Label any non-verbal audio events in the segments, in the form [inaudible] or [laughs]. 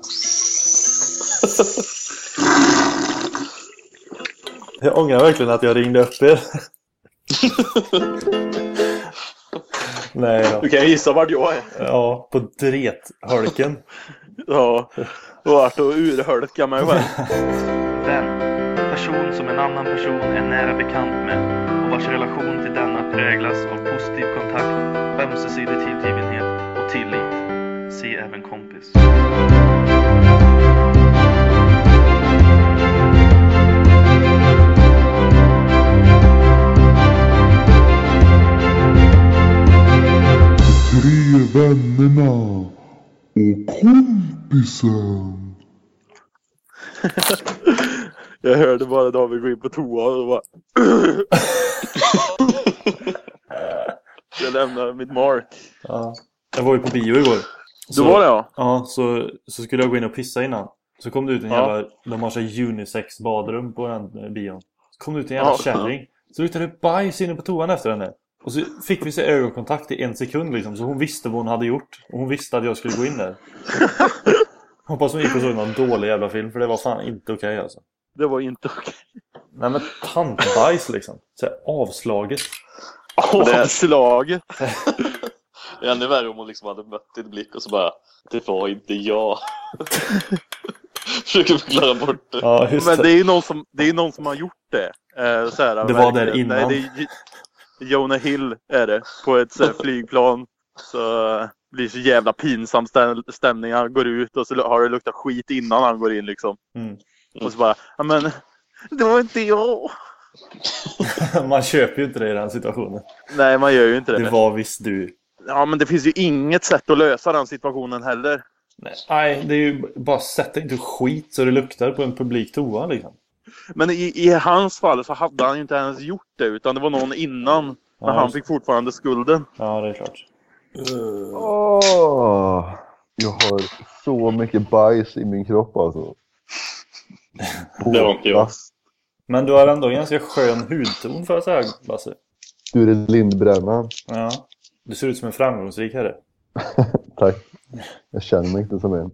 [laughs] Jag ångrar verkligen att jag ringde upp er. [laughs] Nej då. Du kan gissa vart jag är. Ja, på drethölken. [laughs] Ja. Och vart och urhölka mig själv. Vän. Person som en annan person är nära bekant med och vars relation till denna präglas av positiv kontakt, ömsesidig tillgivenhet. Se även kompis. Tre vännerna och kompisen. [laughs] Jag hörde bara David gå in på toa och bara... [laughs] [laughs] Jag lämnar mitt mark. Ja. Jag var ju på bio igår. Du var det ja? Ja, så, så skulle jag gå in och pissa innan. Så kom det ut en Ja. jävla... De har så här unisex badrum på den eh, bion. Så kom det ut en jävla Ja. kärring. Så luktade det bajs inne på toan efter henne. Och så fick vi se ögonkontakt i en sekund liksom. Så hon visste vad hon hade gjort. Och hon visste att jag skulle gå in där. [laughs] Hoppas hon gick och såg någon dålig jävla film. För det var fan inte okej alltså. Det var inte okej. Nej men tantbajs liksom. Så här, avslaget. Avslaget. [laughs] Det är ännu värre om hon liksom hade mött din blick och så bara Det var inte jag. [laughs] Försöker förklara bort det. Ja, just Men det. det är ju någon som, det är någon som har gjort det. Eh, så här, Det var där innan. Nej, det är Jonah Hill är det. På ett så här, [laughs] flygplan. Så eh, blir det så jävla pinsam stäm- stämning. Han går ut och så har det luktat skit innan han går in liksom. Mm. Och så bara, ja men det var inte jag. [laughs] Man köper ju inte det i den situationen. Nej, man gör ju inte det. Det var visst du. Ja, men det finns ju inget sätt att lösa den situationen heller. Nej, Nej, det är ju bara sätta inte skit så det luktar på en publik toa liksom. Men i, i hans fall så hade han ju inte ens gjort det utan det var någon innan. Men Ja, han fick fortfarande skulden. Ja, det är klart. Åh, jag har så mycket bajs i min kropp alltså. [laughs] Det var inte jag. Men du har ändå en ganska skön hudton får jag säga, Basse. Du är lindbrännan. Ja. Du ser ut som en framgångsrik herre. [laughs] Tack. Jag känner mig inte som en.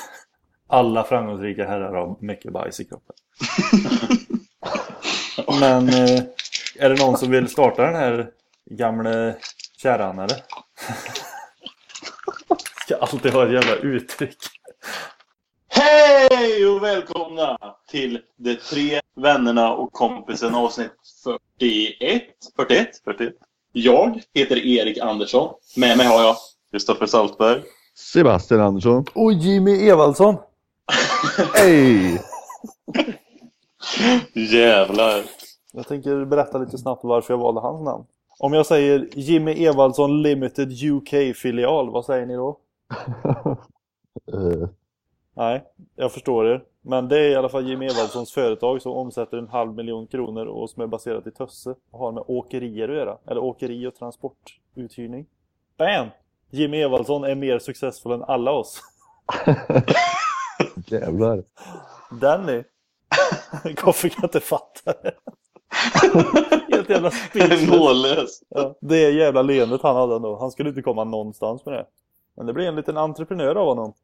[laughs] Alla framgångsrika herrar har mycket bajs i kroppen. [laughs] Men eh, är det någon som vill starta den här gamle kärran eller? Ska alltid ha ett jävla uttryck. Hej och välkomna till De tre vännerna och kompisen avsnitt 41. 41? 41. Jag heter Erik Andersson. Med mig har jag Kristoffer Saltberg. Sebastian Andersson. Och Jimmy Evaldsson! Hej! Jävlar. Jag tänker berätta lite snabbt varför jag valde hans namn. Om jag säger Jimmy Evaldsson Limited UK-filial, vad säger ni då? [laughs] Eh, Nej, jag förstår er. Men det är i alla fall Jimmy Evaldssons företag som omsätter en halv miljon kronor och som är baserat i Tösse och har med åkerier att göra. Eller åkeri och transportuthyrning. Bam! Jimmy Evaldsson är mer successfull än alla oss. [laughs] jävlar. Danny! [laughs] Koffe kan inte fatta det. [laughs] Helt jävla speechless. Mållös. Ja, det jävla leendet han hade ändå. Han skulle inte komma någonstans med det. Men det blev en liten entreprenör av honom.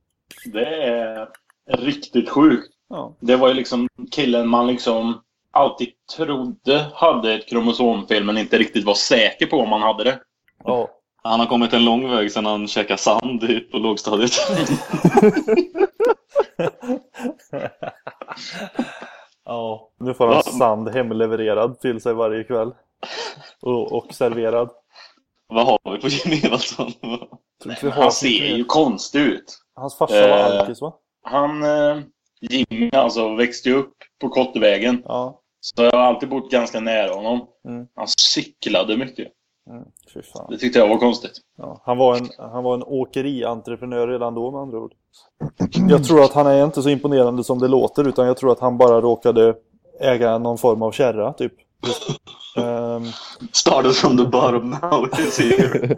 Det är riktigt sjukt. Ja. Det var ju liksom killen man liksom alltid trodde hade ett kromosomfel men inte riktigt var säker på om han hade det. Ja. Han har kommit en lång väg sedan han käkade sand på lågstadiet. [laughs] ja. Nu får han sand hemlevererad till sig varje kväll. Och, och serverad. Vad har vi på Jimmy vi har Han ser ju konstig ut. Hans farsa var Eh. alkis va? Han, eh, Jimmy alltså, växte upp på Kottevägen. Ja. Så jag har alltid bott ganska nära honom. Mm. Han cyklade mycket. Mm. Det tyckte jag var konstigt. Ja. Han, var en, han var en åkerientreprenör redan då med andra ord. Jag tror att han är inte så imponerande som det låter utan jag tror att han bara råkade äga någon form av kärra typ. Just, [laughs] ehm, Started from the bottom now is here.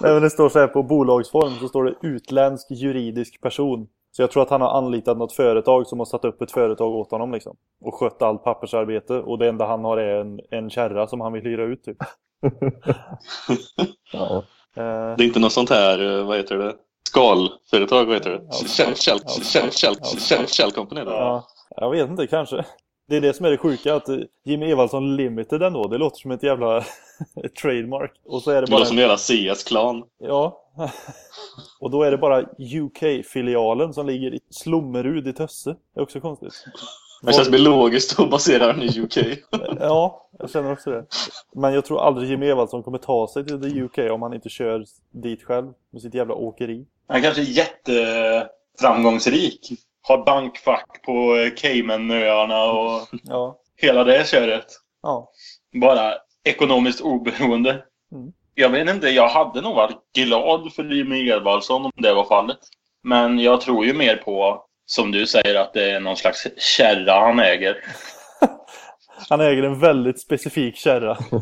Nej, men det står så här på bolagsform så står det utländsk juridisk person. Så jag tror att han har anlitat något företag som har satt upp ett företag åt honom liksom. Och skött allt pappersarbete och det enda han har är en, en kärra som han vill hyra ut typ. [laughs] Ja. Eh, Det är inte något sånt här, eh, vad heter det? Skalföretag, vad heter det? Ja. Shell, Company då? Ja, jag vet inte, kanske. Det är det som är det sjuka, att eh, Jimmy Evaldsson Limited ändå, det låter som ett jävla [laughs] trademark. Och så är det Det bara... låter som en jävla CS-klan. Ja. [laughs] Och då är det bara UK-filialen som ligger i Slommerud i Tösse. Det är också konstigt. Det känns mer logiskt att basera den i UK. [laughs] Ja, jag känner också det. Men jag tror aldrig Jimmy Evaldsson kommer ta sig till the UK om han inte kör dit själv med sitt jävla åkeri. Han kanske är jätteframgångsrik. Har bankfack på eh, Caymanöarna och Ja, hela det köret. ja. Bara ekonomiskt oberoende. Mm. Jag vet inte, jag hade nog varit glad för Jimmy Edvardsson om det var fallet. Men jag tror ju mer på, som du säger, att det är någon slags kärra han äger. [laughs] Han äger en väldigt specifik kärra. [laughs]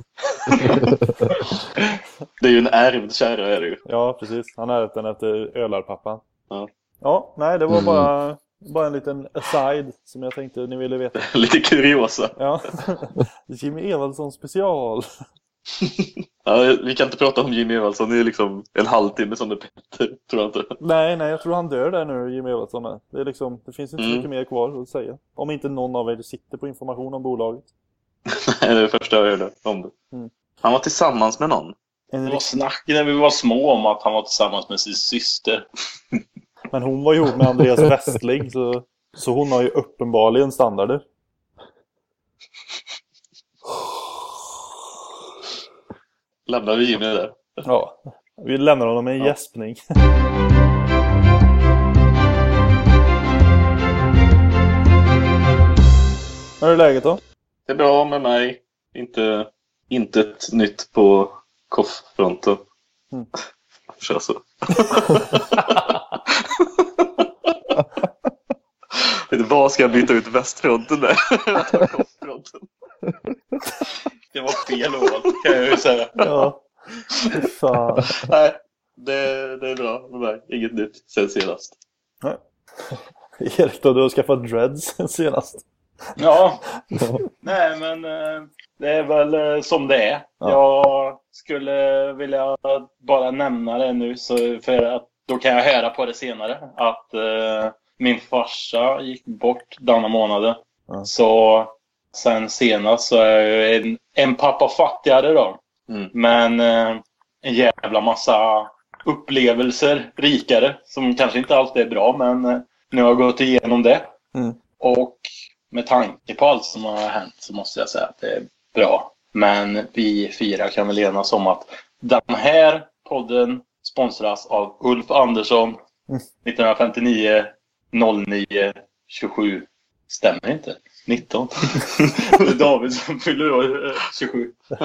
Det är ju en ärvd kärra är det ju. Ja, precis. Han har ärvt den efter ölarpappan. Ja. Ja, nej, det var Mm. bara, bara en liten aside som jag tänkte ni ville veta. [laughs] Lite kuriosa. Ja. [laughs] Jimmy Evaldsson special. [laughs] Ja, vi kan inte prata om Jimmy Evaldsson, det är liksom en halvtimme som det Petter, tror jag inte. Nej, nej, jag tror han dör där nu, Jimmy Evaldsson. är. Det, är liksom, det finns inte Mm. mycket mer kvar att säga. Om inte någon av er sitter på information om bolaget. Nej, det är det första jag hörde om det. Mm. Han var tillsammans med någon. En Det var snack när vi var små om att han var tillsammans med sin syster. Men hon var ihop med Andreas [laughs] Westling, så, så hon har ju uppenbarligen standarder. Lämnar vi Jimmy där. Ja, vi lämnar honom med en Ja. gäspning. [laughs] Hur är läget då? Det är bra med mig. Inte, inte ett nytt på koffronten. Mm. [laughs] Kör så. Vet du vad ska jag byta ut västfronten där? Koffronten. [laughs] Det var fel val, kan jag ju säga. Ja. Fan. Nej, det, det är bra med mig. Inget nytt sen senast. Erik då, du har skaffat dreads sen senast. Ja, nej men eh, det är väl eh, som det är. Ja. Jag skulle vilja bara nämna det nu så för att då kan jag höra på det senare att eh, min farsa gick bort denna månaden. Ja. Så sen senast så är jag en, en pappa fattigare då. Mm. Men eh, en jävla massa upplevelser rikare som kanske inte alltid är bra men eh, nu har jag gått igenom det. Mm. Och med tanke på allt som har hänt så måste jag säga att det är bra. Men vi fyra kan väl enas om att den här podden sponsras av Ulf Andersson Mm. 1959 09 27. Stämmer inte. 19. [laughs] det är David som fyller år eh, 27. [laughs]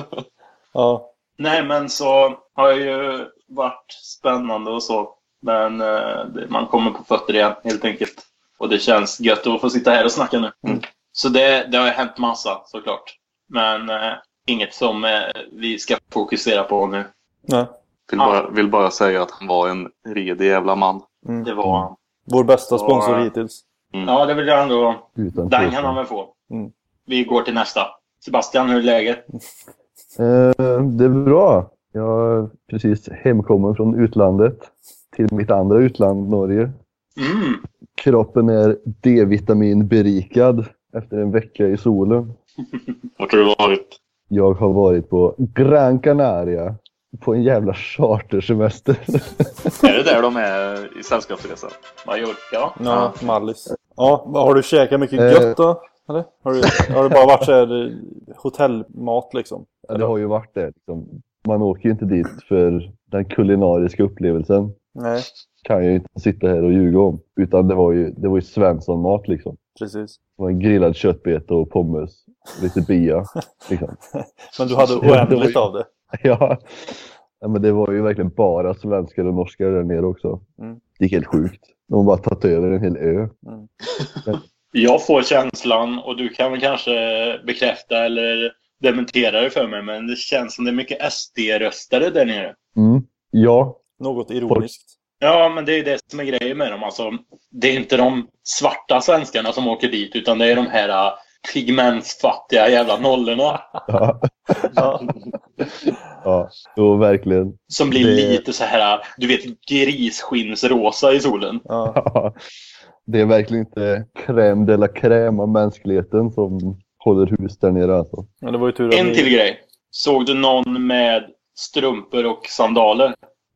Ja, Nej, men så har det ju varit spännande och så. Men eh, man kommer på fötter igen helt enkelt. Och det känns gött att få sitta här och snacka nu. Mm. Så det, det har ju hänt massa såklart. Men eh, inget som eh, vi ska fokusera på nu. nej. Vill bara, vill bara säga att han var en redig jävla man. Mm. Det var... Vår bästa sponsor Ja. hittills. Ja, det vill jag ändå... Utan Den kan han väl få. Mm. Vi går till nästa. Sebastian, hur är läget? Eh, det är bra. Jag är precis hemkommen från utlandet till mitt andra utland, Norge. Mm. Kroppen är D-vitamin berikad efter en vecka i solen. [laughs] Vart har du varit? Jag har varit på Gran Canaria på en jävla chartersemester. [laughs] Är det där de är i sällskapsresan? Mallorca. Ja, Mallis. Ja, har du käkat mycket Eh. gött då? Eller? Har, du, har det bara varit så här eh, hotellmat liksom? Ja, det har ju varit det. Liksom. Man åker ju inte dit för den kulinariska upplevelsen. Nej, kan jag ju inte sitta här och ljuga om. Utan det var ju, det var ju Svensson-mat liksom. precis. Det var en grillad köttbeta och pommes. Lite bia. Liksom. [laughs] Men du hade [laughs] oändligt av det. [laughs] ja. ja, men det var ju verkligen bara svenskar och norskar där nere också. Mm. Det gick helt sjukt. De har bara tagit över en hel ö. Jag får känslan, och du kan väl kanske bekräfta eller dementera det för mig, men det känns som det är mycket SD-röstare där nere. Mm. Ja, Något ironiskt. Ja, men det är det som är grejen med dem. Alltså, det är inte de svarta svenskarna som åker dit, utan det är de här pigmentfattiga jävla nollorna. Ja, Ja. ja. Jo, verkligen. Som blir Det- lite så här, du vet, grisskinsrosa i solen. Ja. [laughs] Det är verkligen inte crème de la crème av mänskligheten som håller hus där nere alltså. Men det var ju tur En ni- till grej. Såg du någon med strumpor och sandaler?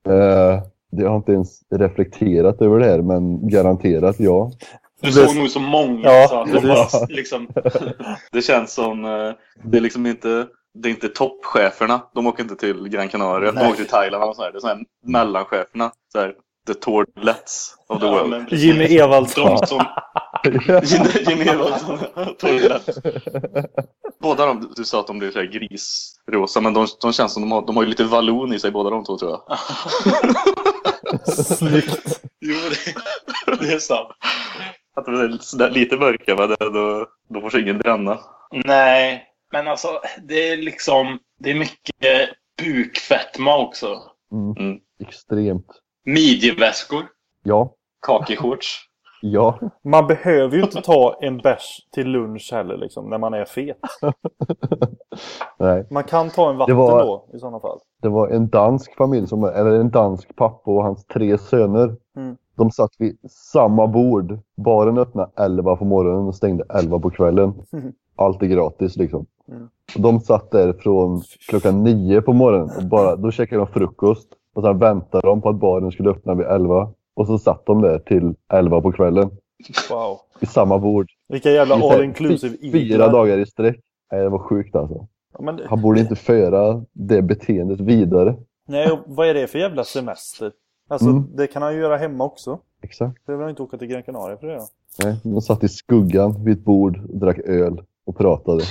Eh, jag har inte ens reflekterat över det här, men garanterat ja. Du Det- såg nog så många Ja, så att det var liksom... [laughs] Det känns som, eh, det är liksom inte, det är inte toppcheferna. De åker inte till Gran Canaria. De Nej. åker till Thailand och så här. Det är så här mellancheferna. Så här, the toilets of the Ja, world. Jimmy Evaldsson. De som... [laughs] Jimmy- Jimmy Evaldsson, toilets. Båda de, du sa att de blir så här grisrosa, men de, de känns som de har, de har ju lite vallon i sig båda de två tror jag. [laughs] Snyggt. Jo, det, det är sant. Att de är sådär lite mörka, men det- då, då får sig ingen bränna. Nej, men alltså det är liksom... Det är mycket bukfetma också. Mm. Extremt. Midjeväskor. Ja. Kakishorts. [laughs] Ja. Man behöver ju inte ta en bärs till lunch heller liksom, när man är fet. [laughs] Nej. Man kan ta en vatten Det var- då i sådana fall. Det var en dansk familj, som, eller en dansk pappa och hans tre söner. Mm. De satt vid samma bord. Baren öppnade 11 på morgonen och stängde 11 på kvällen. [laughs] Allt är gratis liksom. Mm. De satt där från klockan 9 på morgonen och bara, då käkade de frukost. Och sen väntade de på att baren skulle öppna vid 11. Och så satt de där till 11 på kvällen. Wow. Vid samma bord. Vilka jävla I all inclusive fy- Fyra dagar i sträck. Nej, det var sjukt alltså. Ja, men, det- Han borde inte föra det beteendet vidare. nej, och vad är det för jävla semester? Alltså, Mm. det kan han ju göra hemma också. Exakt. Vill han inte åka till Gran Canaria för det. Nej, de satt i skuggan vid ett bord och drack öl och pratade.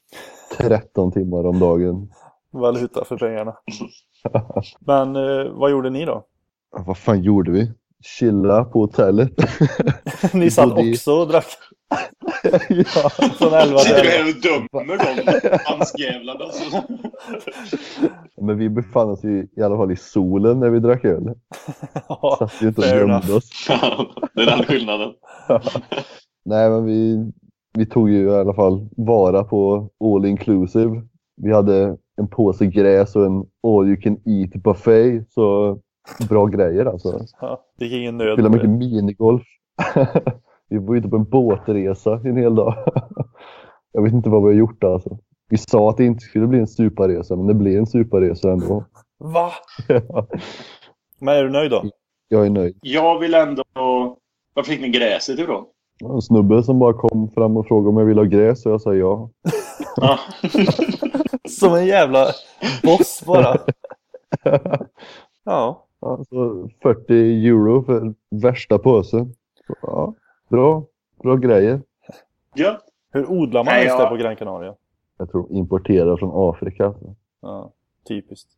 [laughs] 13 timmar om dagen. Valuta för pengarna. Men eh, vad gjorde ni då? Vad fan gjorde vi? Chilla på hotellet. [laughs] ni satt också och drack [laughs] ja. från 11 till Sitter du 11. här och dömer dem? Danskjävlarna. Alltså. Men vi befann oss ju i alla fall i solen när vi drack öl. [laughs] Ja, Satt ju inte och gömde oss. det är den skillnaden. Nej, men vi, vi tog ju i alla fall vara på all inclusive. Vi hade en påse gräs och en all you can eat buffet. Så bra grejer alltså. Ja, det gick ingen nöd Spelade på mycket det. minigolf. [laughs] vi var ute på en båtresa en hel dag. [laughs] Jag vet inte vad vi har gjort alltså. Vi sa att det inte skulle bli en suparresa, men det blev en suparresa ändå. Va? [laughs] Men är du nöjd då? Jag är nöjd. Jag vill ändå... Var fick ni gräset ifrån? En snubbe som bara kom fram och frågade om jag ville ha gräs och jag sa ja. Ja. Som en jävla boss bara. Ja. Alltså 40 euro för värsta påsen. Ja, bra. Bra grejer. ja. Hur odlar man Nej, just jag- det på Gran Canaria? Jag tror importerar från Afrika. alltså. Ja, typiskt.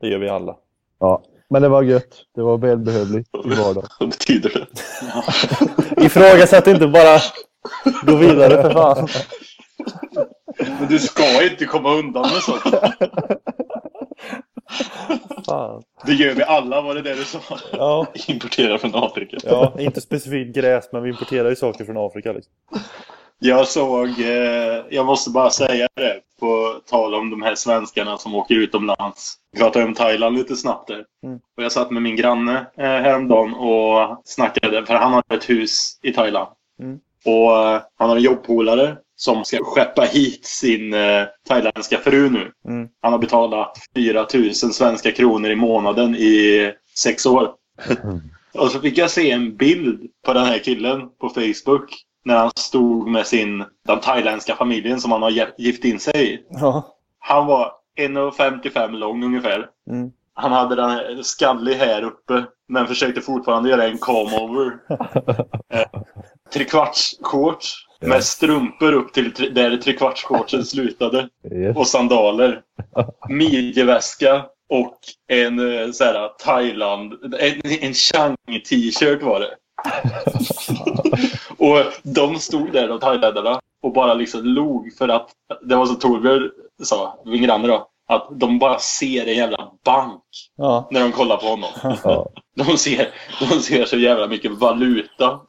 Det gör vi alla. Ja, men det var gött. Det var välbehövligt i vardagen. Vad [laughs] betyder det? [laughs] Ifrågasätt inte bara. Gå vidare för fan. Men du ska inte komma undan med sånt. [laughs] fan. Det gör vi alla, var det det du sa? Ja, [laughs] Importerar från Afrika. ja, inte specifikt gräs, men vi importerar ju saker från Afrika. Liksom. Jag såg, eh, jag måste bara säga det, på tal om de här svenskarna som åker utomlands. Vi pratade om Thailand lite snabbt där. Mm. Och jag satt med min granne eh, häromdagen och snackade, för han har ett hus i Thailand. Mm. Och eh, han har en jobbpolare som ska skeppa hit sin eh, thailändska fru nu. Mm. Han har betalat 4 000 svenska kronor i månaden i sex år. [laughs] Och så fick jag se en bild på den här killen på Facebook. När han stod med sin, den thailändska familjen som han har gift in sig i. Ja. Han var 1,55 lång ungefär. Mm. Han hade den här skallig här uppe. Men försökte fortfarande göra en come-over. eh, [laughs] trekvartsshorts. Med strumpor upp till tre- där trekvartsshortsen [laughs] slutade. Yes. Och sandaler. [laughs] Midjeväska. Och en eh, så här, Thailand... En, en Chang-t-shirt var det. [laughs] och de stod där, de thailändarna, och bara liksom log för att... Det var som Torbjörn sa, min granne då. Att de bara ser en jävla bank Ja. när de kollar på honom. [laughs] Ja. De ser, de ser så jävla mycket valuta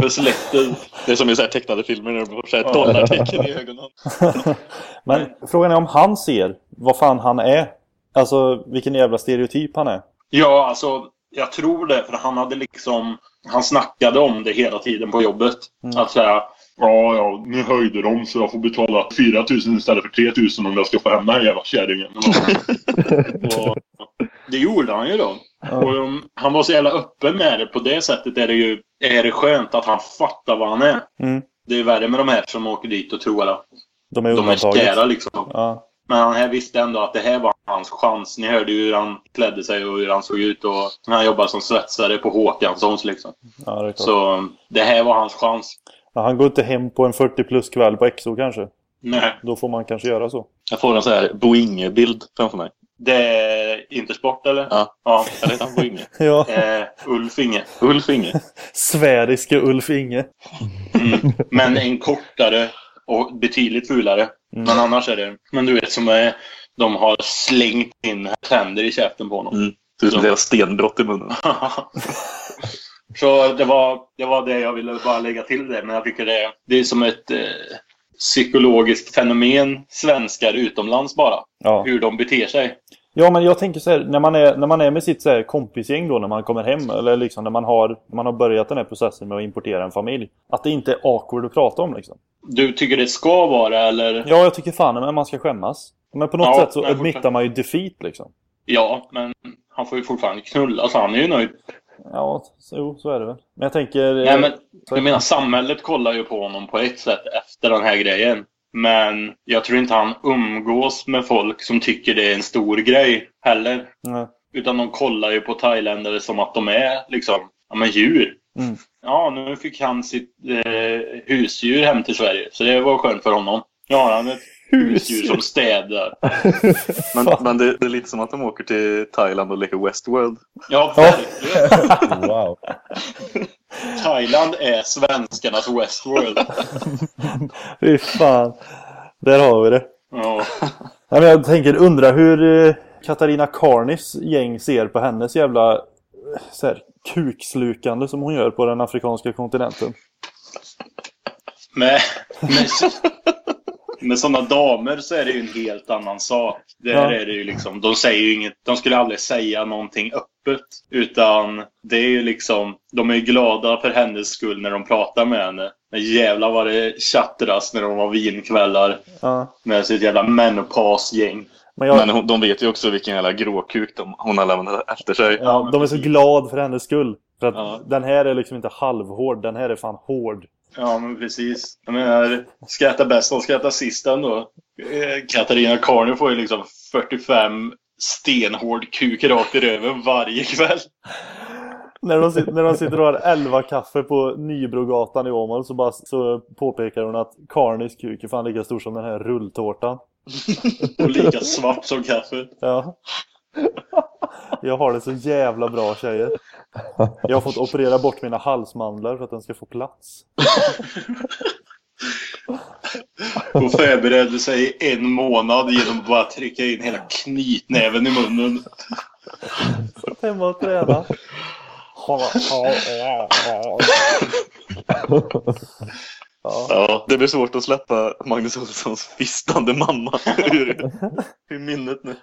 för släkten. Det är som i så här tecknade filmer när de får så här dollartecken i ögonen. [laughs] Men frågan är om han ser vad fan han är. Alltså vilken jävla stereotyp han är. Ja, alltså jag tror det. För han hade liksom... Han snackade om det hela tiden på jobbet. Att säga Ja, ja, nu höjde de så jag får betala 4 000 istället för 3 000 om jag ska få hem den här jävla kärringen. [laughs] och det gjorde han ju då. Och um, han var så jävla öppen med det. På det sättet är det ju är det skönt att han fattar vad han är. Mm. Det är värre med de här som åker dit och tror att De är de är kära liksom. Ja. Men han här visste ändå att det här var hans chans. Ni hörde ju hur han klädde sig och hur han såg ut. Och han jobbade som svetsare på Håkanssons liksom. ja, det. Så um, det här var hans chans. Ja, han går inte hem på en 40 plus kväll på XO kanske. Nej, Då får man kanske göra så. Jag får en så här Boinge-bild framför mig. det är Intersport eller? Ja. ja. Eller heter han Boinge? [laughs] Ja. Eh, Ulf Inge. Ulf Inge. [laughs] Sfäriske Ulf Inge. Mm. Men en kortare och betydligt fulare. Mm. Men annars är det... Men du vet som är... De har slängt in tänder i käften på honom. Mm. Ser ut som jävla stenbrott i munnen. [laughs] Så det var, det var det jag ville bara lägga till det. Men jag tycker det, det är som ett eh, psykologiskt fenomen svenskar utomlands bara. Ja. Hur de beter sig. ja, men jag tänker så här, när man är, när man är med sitt så här, kompisgäng då, när man kommer hem, eller liksom när man har, när man har börjat den här processen med att importera en familj. Att det inte är awkward att prata om liksom. Du tycker det ska vara eller? Ja, jag tycker fan men man ska skämmas. Men på något Ja, sätt så admittar man ju defeat liksom. Ja, men han får ju fortfarande knulla så han är ju nöjd. Ja, så, så är det väl. Men jag tänker... Nej, men så- jag menar samhället kollar ju på honom på ett sätt efter den här grejen. Men jag tror inte han umgås med folk som tycker det är en stor grej heller. Nej. Utan de kollar ju på thailändare som att de är liksom, ja men djur. Mm. Ja, nu fick han sitt eh, husdjur hem till Sverige. Så det var skönt för honom. Nu har han ett husdjur som städar. [laughs] Men, men det, det är lite som att de åker till Thailand och leker Westworld. Ja, verkligen. Wow. Thailand är svenskarnas Westworld. [laughs] Fy fan. Där har vi det. Ja. Men jag tänker, undra hur eh, Katarina Carnis gäng ser på hennes jävla eh, så här, kukslukande som hon gör på den afrikanska kontinenten. Med, med, [laughs] med sådana damer så är det ju en helt annan sak. Där Ja. är det ju liksom, de säger ju inget, de skulle aldrig säga någonting öppet. Utan det är ju liksom, de är ju glada för hennes skull när de pratar med henne. Men jävlar vad det tjattras när de har vinkvällar Ja. med sitt jävla menopasgäng. Men jag, Men hon, de vet ju också vilken jävla gråkuk de, hon har lämnat efter sig. ja, de är så glad för hennes skull. För att Ja. den här är liksom inte halvhård, den här är fan hård. Ja, men precis. Jag menar, ska äta bäst, och ska äta sist ändå. Eh, Katarina Carney får ju liksom 45 stenhård kuk rakt i röven varje kväll. När de, sit- när de sitter och har 11 kaffe på Nybrogatan i Åmål så, bara, så påpekar hon att Carnis kuk är fan lika stor som den här rulltårtan. Och lika svart som kaffet. Ja. [laughs] Jag har det så jävla bra tjejer. Jag har fått operera bort mina halsmandlar för att den ska få plats. [laughs] Hon förberedde sig i en månad genom att bara trycka in hela knytnäven i munnen. Hemma och träna. [laughs] Ja. Ja, det blir svårt att släppa Magnus Olssons fistande mamma ur, ur [laughs] minnet nu.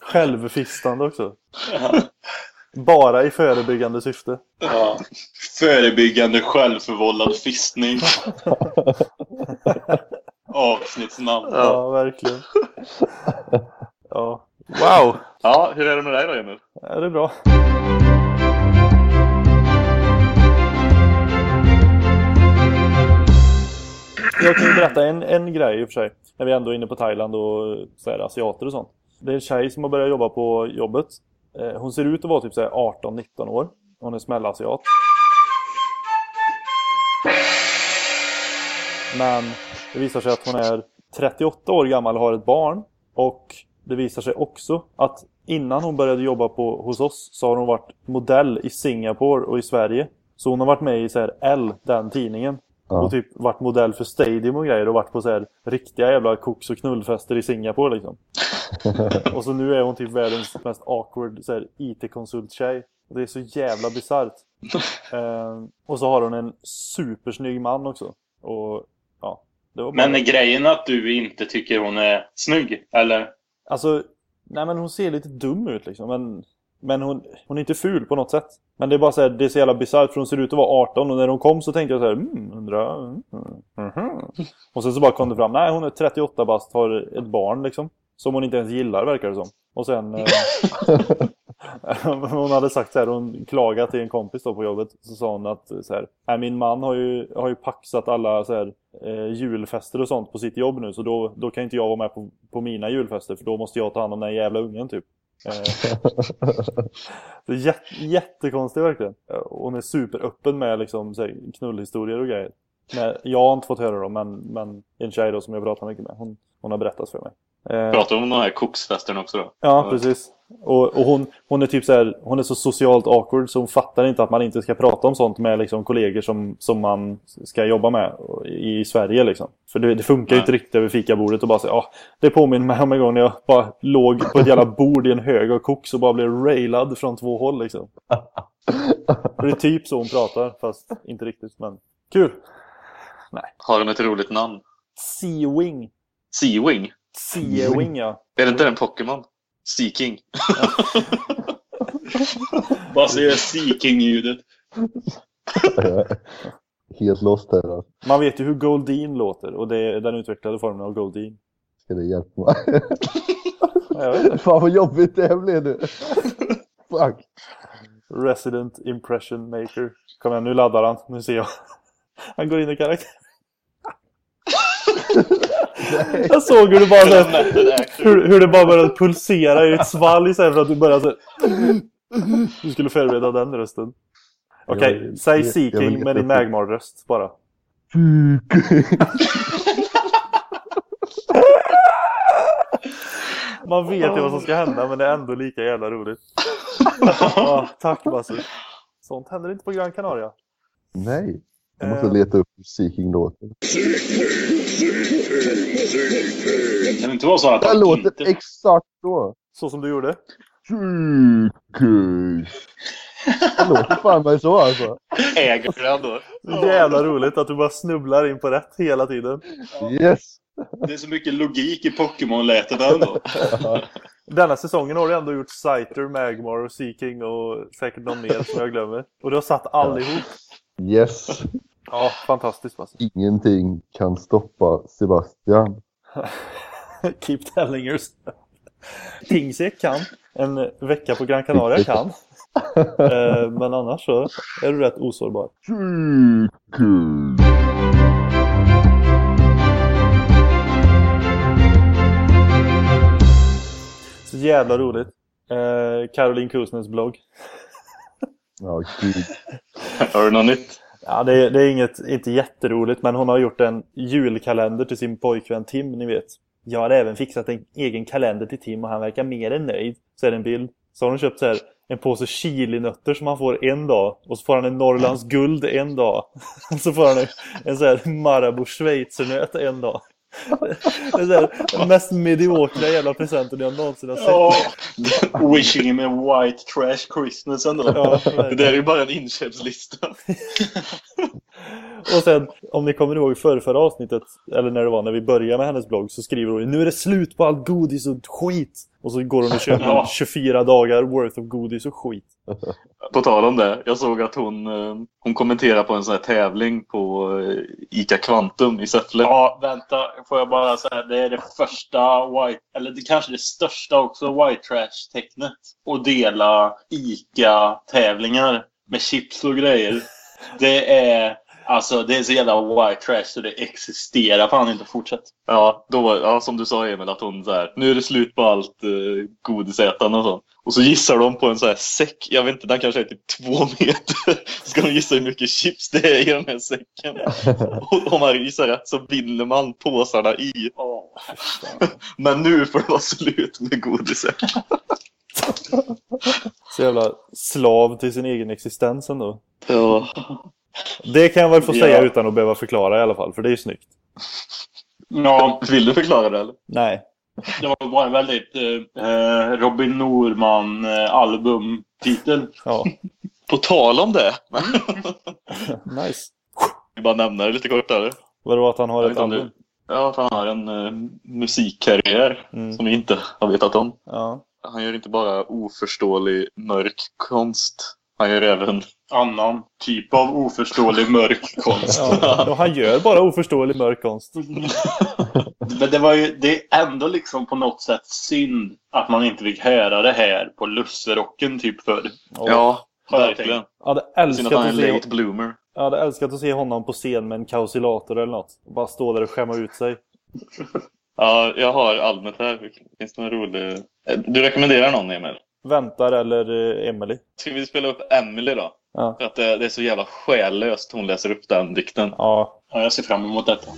Självfistande också. Bara i förebyggande syfte. Ja. Förebyggande självförvållad fistning. [laughs] Avsnittsnamn. Ja, verkligen. Ja. Wow! Ja, hur är det med dig då Emil? Ja, det är bra. Jag kan ju berätta en, en grej i och för sig. När vi ändå är inne på Thailand och så här, asiater och sånt. Det är en tjej som har börjat jobba på jobbet. Eh, hon ser ut att vara typ 18-19 år. Hon är smällasiat. Men det visar sig att hon är 38 år gammal och har ett barn. Och det visar sig också att innan hon började jobba på, hos oss så har hon varit modell i Singapore och i Sverige. Så hon har varit med i så här L, den tidningen. Ja. Och typ varit modell för Stadium och grejer och varit på så här riktiga jävla koks och knullfester i Singapore liksom. [laughs] Och så nu är hon typ världens mest awkward IT-konsulttjej. Det är så jävla bisarrt. [laughs] Eh, och så har hon en supersnygg man också. Och ja, det var bara... Men är grejen att du inte tycker hon är snygg? Eller? Alltså, nej men hon ser lite dum ut liksom. Men, men hon, hon är inte ful på något sätt. Men det är bara så här, det är så jävla bisarrt för hon ser ut att vara 18 och när hon kom så tänkte jag så här, mm, undra, mm, mm, Och sen så bara kom det fram, nej hon är 38 bast, har ett barn liksom. Som hon inte ens gillar verkar det som. Och sen... Eh, [laughs] hon hade sagt så här, hon klagade till en kompis då på jobbet. Så sa hon att så här, "Nej, min man har ju, har ju paxat alla så här, eh, julfester och sånt på sitt jobb nu. Så då, då kan inte jag vara med på, på mina julfester för då måste jag ta hand om den jävla ungen typ. Eh, [laughs] det är jättekonstigt verkligen. Hon är superöppen med liksom, så här, knullhistorier och grejer. Men jag har inte fått höra dem men, men en tjej då som jag pratar mycket med, hon, hon har berättat för mig. Eh, Pratar om de här koksfesterna också då? Ja, precis. Och, och hon, hon är typ så här, hon är så socialt awkward så hon fattar inte att man inte ska prata om sånt med liksom kollegor som, som man ska jobba med i, i Sverige liksom. För det, det funkar ju Nej. inte riktigt över fikabordet och bara säga ja, det påminner mig om en gång när jag bara låg på ett jävla bord i en hög av koks och bara blev railad från två håll liksom. [laughs] Det är typ så hon pratar, fast inte riktigt, men kul! Har de ett roligt namn? Sea-Wing. Sea-Wing? Sea-Wing ja. Är det inte en Pokémon? Sea King? [laughs] Bara säga Seeking-ljudet. [laughs] Helt lost här. Alltså. Man vet ju hur Goldeen låter och det är den utvecklade formen av Goldeen. Ska det hjälpa mig? [laughs] Fan vad jobbigt det här blev nu. Fuck. Resident Impression Maker. Kom igen, nu laddar han. Nu ser jag. Han går in i karaktär. [laughs] Jag såg hur det bara så här, hur, hur det bara började pulsera i ett svalg här för att du började så här, Du skulle förbereda den rösten. Okej, Jag- säg Seeking med din Magmar-röst bara. Man vet ju vad som ska hända men det är ändå lika jävla roligt. Ja, tack Basse. Sånt händer inte på Gran Canaria. Nej. Jag måste leta upp Seeking-låten. Kan det inte vara så att Den låter inte... exakt så. Så som du gjorde. Seeking. Det låter fan mig så alltså. Äger den då? Jävla roligt att du bara snubblar in på rätt hela tiden. Yes. Det är så mycket logik i Pokémon-lätet ändå. [laughs] Denna säsongen har du ändå gjort Scyther, Magmar och Seeking och säkert någon mer som jag glömmer. Och du har satt allihop. Yes. Ja, fantastiskt Basse. Ingenting kan stoppa Sebastian. [laughs] Keep telling yourself. Tingsek kan. En vecka på Gran Canaria kan. Eh, Men annars så är du rätt osårbar. Så jävla roligt. Eh, Caroline Kusners blogg. Ja, gud. Har du något nytt? Ja, det är, det är inget, inte jätteroligt, men hon har gjort en julkalender till sin pojkvän Tim, ni vet. Jag har även fixat en egen kalender till Tim och han verkar mer än nöjd. Så är det en bild. Så har hon köpt så här en påse chilinötter som han får en dag. Och så får han en Norrlands guld en dag. Och [laughs] så får han en, en så här Marabou schweizernöt en dag. Det är den mest mediokra jävla presenten jag någonsin har sett. Ja. Wishing him a white trash Christmas ändå. Ja, Det där är ju bara en inköpslista. Och sen, om ni kommer ihåg förra, förra avsnittet, eller när det var när vi började med hennes blogg, så skriver hon nu är det slut på allt godis och skit. Och så går hon och köper [laughs] Ja. 24 dagar worth of godis och skit. På tal om det, jag såg att hon, eh, hon kommenterar på en sån här tävling på eh, ICA Kvantum i Säffle. Ja, vänta. Får jag bara säga. Det är det första white, eller det kanske det största också, white trash-tecknet. Och dela ICA-tävlingar med chips och grejer. Det är, alltså det är så jävla white trash så det existerar fan inte. Fortsätt. Ja, då, ja, som du sa Emil, att hon så här, nu är det slut på allt eh, godisätande och sånt. Och så gissar de på en sån här säck, jag vet inte, den kanske är typ två meter. [laughs] Ska de gissa hur mycket chips det är i den här säcken? [laughs] Och om man gissar rätt så vinner man påsarna i. [laughs] Men nu får det vara slut med godiset. Så jävla slav till sin egen existens ändå. Ja. Det kan jag väl få Ja. säga utan att behöva förklara i alla fall, för det är ju snyggt. Ja, Vill du förklara det eller? Nej. Det var bara en väldigt eh, Robin Norman eh, albumtitel. Ja, På tal om det. [laughs] nice. Vi bara nämna det lite kortare. Vadå att han har Jag ett album? Ja, att han har en uh, musikkarriär Mm. som vi inte har vetat om. Ja. Han gör inte bara oförståelig mörk konst. Han gör även... Annan typ av oförståelig mörk [laughs] konst. ja. Han gör bara oförståelig mörk konst. [laughs] Men det var ju, det är ändå liksom på något sätt synd att man inte fick höra det här på Lusserocken typ förr. Ja, verkligen. Jag hade Synd att älskat han är att, en se, late bloomer. jag hade älskat att se honom på scen med en kausilator eller något. Och bara stå där och skämma ut sig. [laughs] Ja, jag har albumet här. Finns det någon rolig... Du rekommenderar någon, Emil? Väntar eller eh, Emily. Ska vi spela upp Emily då? Ja. För att det, det är så jävla själlöst hon läser upp den dikten. Ja. Ja, jag ser fram emot detta.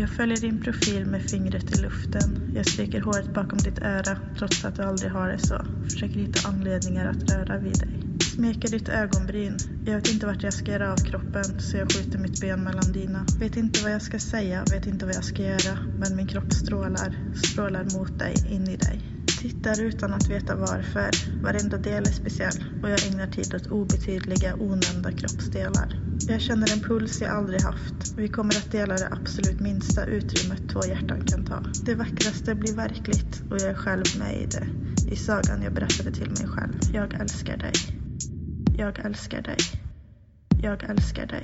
Jag följer din profil med fingret i luften. Jag stryker håret bakom ditt öra trots att du aldrig har det så. Försöker hitta anledningar att röra vid dig. Smeker ditt ögonbryn. Jag vet inte vart jag ska göra av kroppen så jag skjuter mitt ben mellan dina. Vet inte vad jag ska säga, vet inte vad jag ska göra. Men min kropp strålar, strålar mot dig, in i dig. Tittar utan att veta varför. Varenda del är speciell och jag ägnar tid åt obetydliga, onämnda kroppsdelar. Jag känner en puls jag aldrig haft. Vi kommer att dela det absolut minsta utrymmet två hjärtan kan ta. Det vackraste blir verkligt och jag är själv med i det. I sagan jag berättade till mig själv. Jag älskar dig. Jag älskar dig. Jag älskar dig.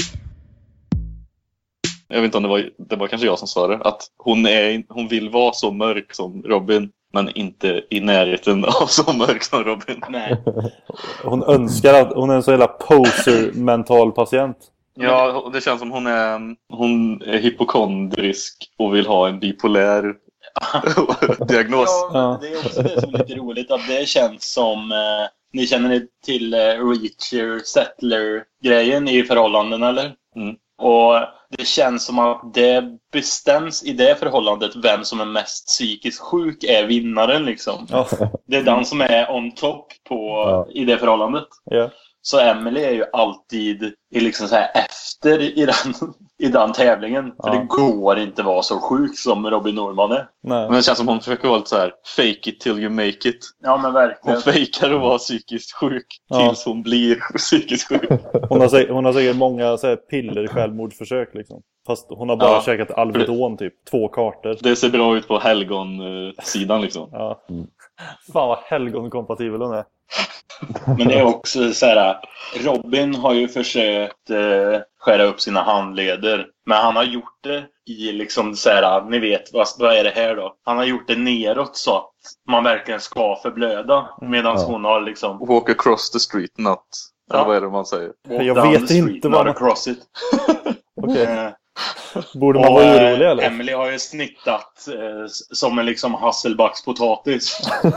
Jag vet inte om det var, det var kanske jag som sa det. Att hon, är, hon vill vara så mörk som Robin. Men inte i närheten av [laughs] så mörk som Robin. Nej. [laughs] Hon önskar att hon är en så jävla poser-mental patient. Ja, det känns som hon är, hon är hypokondrisk och vill ha en bipolär [laughs] diagnos. Ja, Ja. det är också det som är lite roligt. Att det känns som... Eh, ni känner till eh, Reacher Settler-grejen i förhållanden, eller? Mm. Och det känns som att det bestäms i det förhållandet vem som är mest psykiskt sjuk är vinnaren liksom. Ja. Det är den som är on top på, Ja. i det förhållandet. Ja. Så Emily är ju alltid i liksom så här efter i den, [laughs] i den tävlingen. För Ja. det går inte vara så sjuk som Robin Norman är. Nej. Men det känns som hon försöker vara lite så här fake it till you make it. Ja men Hon verkligen. fejkar att vara psykiskt sjuk Ja. tills hon blir [laughs] psykiskt sjuk. Hon har, säkert, hon har säkert många så här, piller självmordsförsök liksom. Fast hon har bara Ja. käkat Alvedon typ. Två kartor. Det ser bra ut på helgon-sidan liksom. Ja. Fan vad helgonkompatibel hon är. Men det är också så här. Robin har ju försökt eh, skära upp sina handleder. Men han har gjort det i liksom så här. Ni vet vad, vad är det här då? Han har gjort det neråt så att man verkligen ska förblöda. Medan Ja. hon har liksom Walk across the street not. Eller Ja. vad är det man säger? walk Jag down vet the inte street, vad not man- across it. [laughs] Okej. Eh, Borde man och, vara eh, orolig eller? Emily har ju snittat eh, som en liksom hasselbackspotatis. [laughs] [laughs]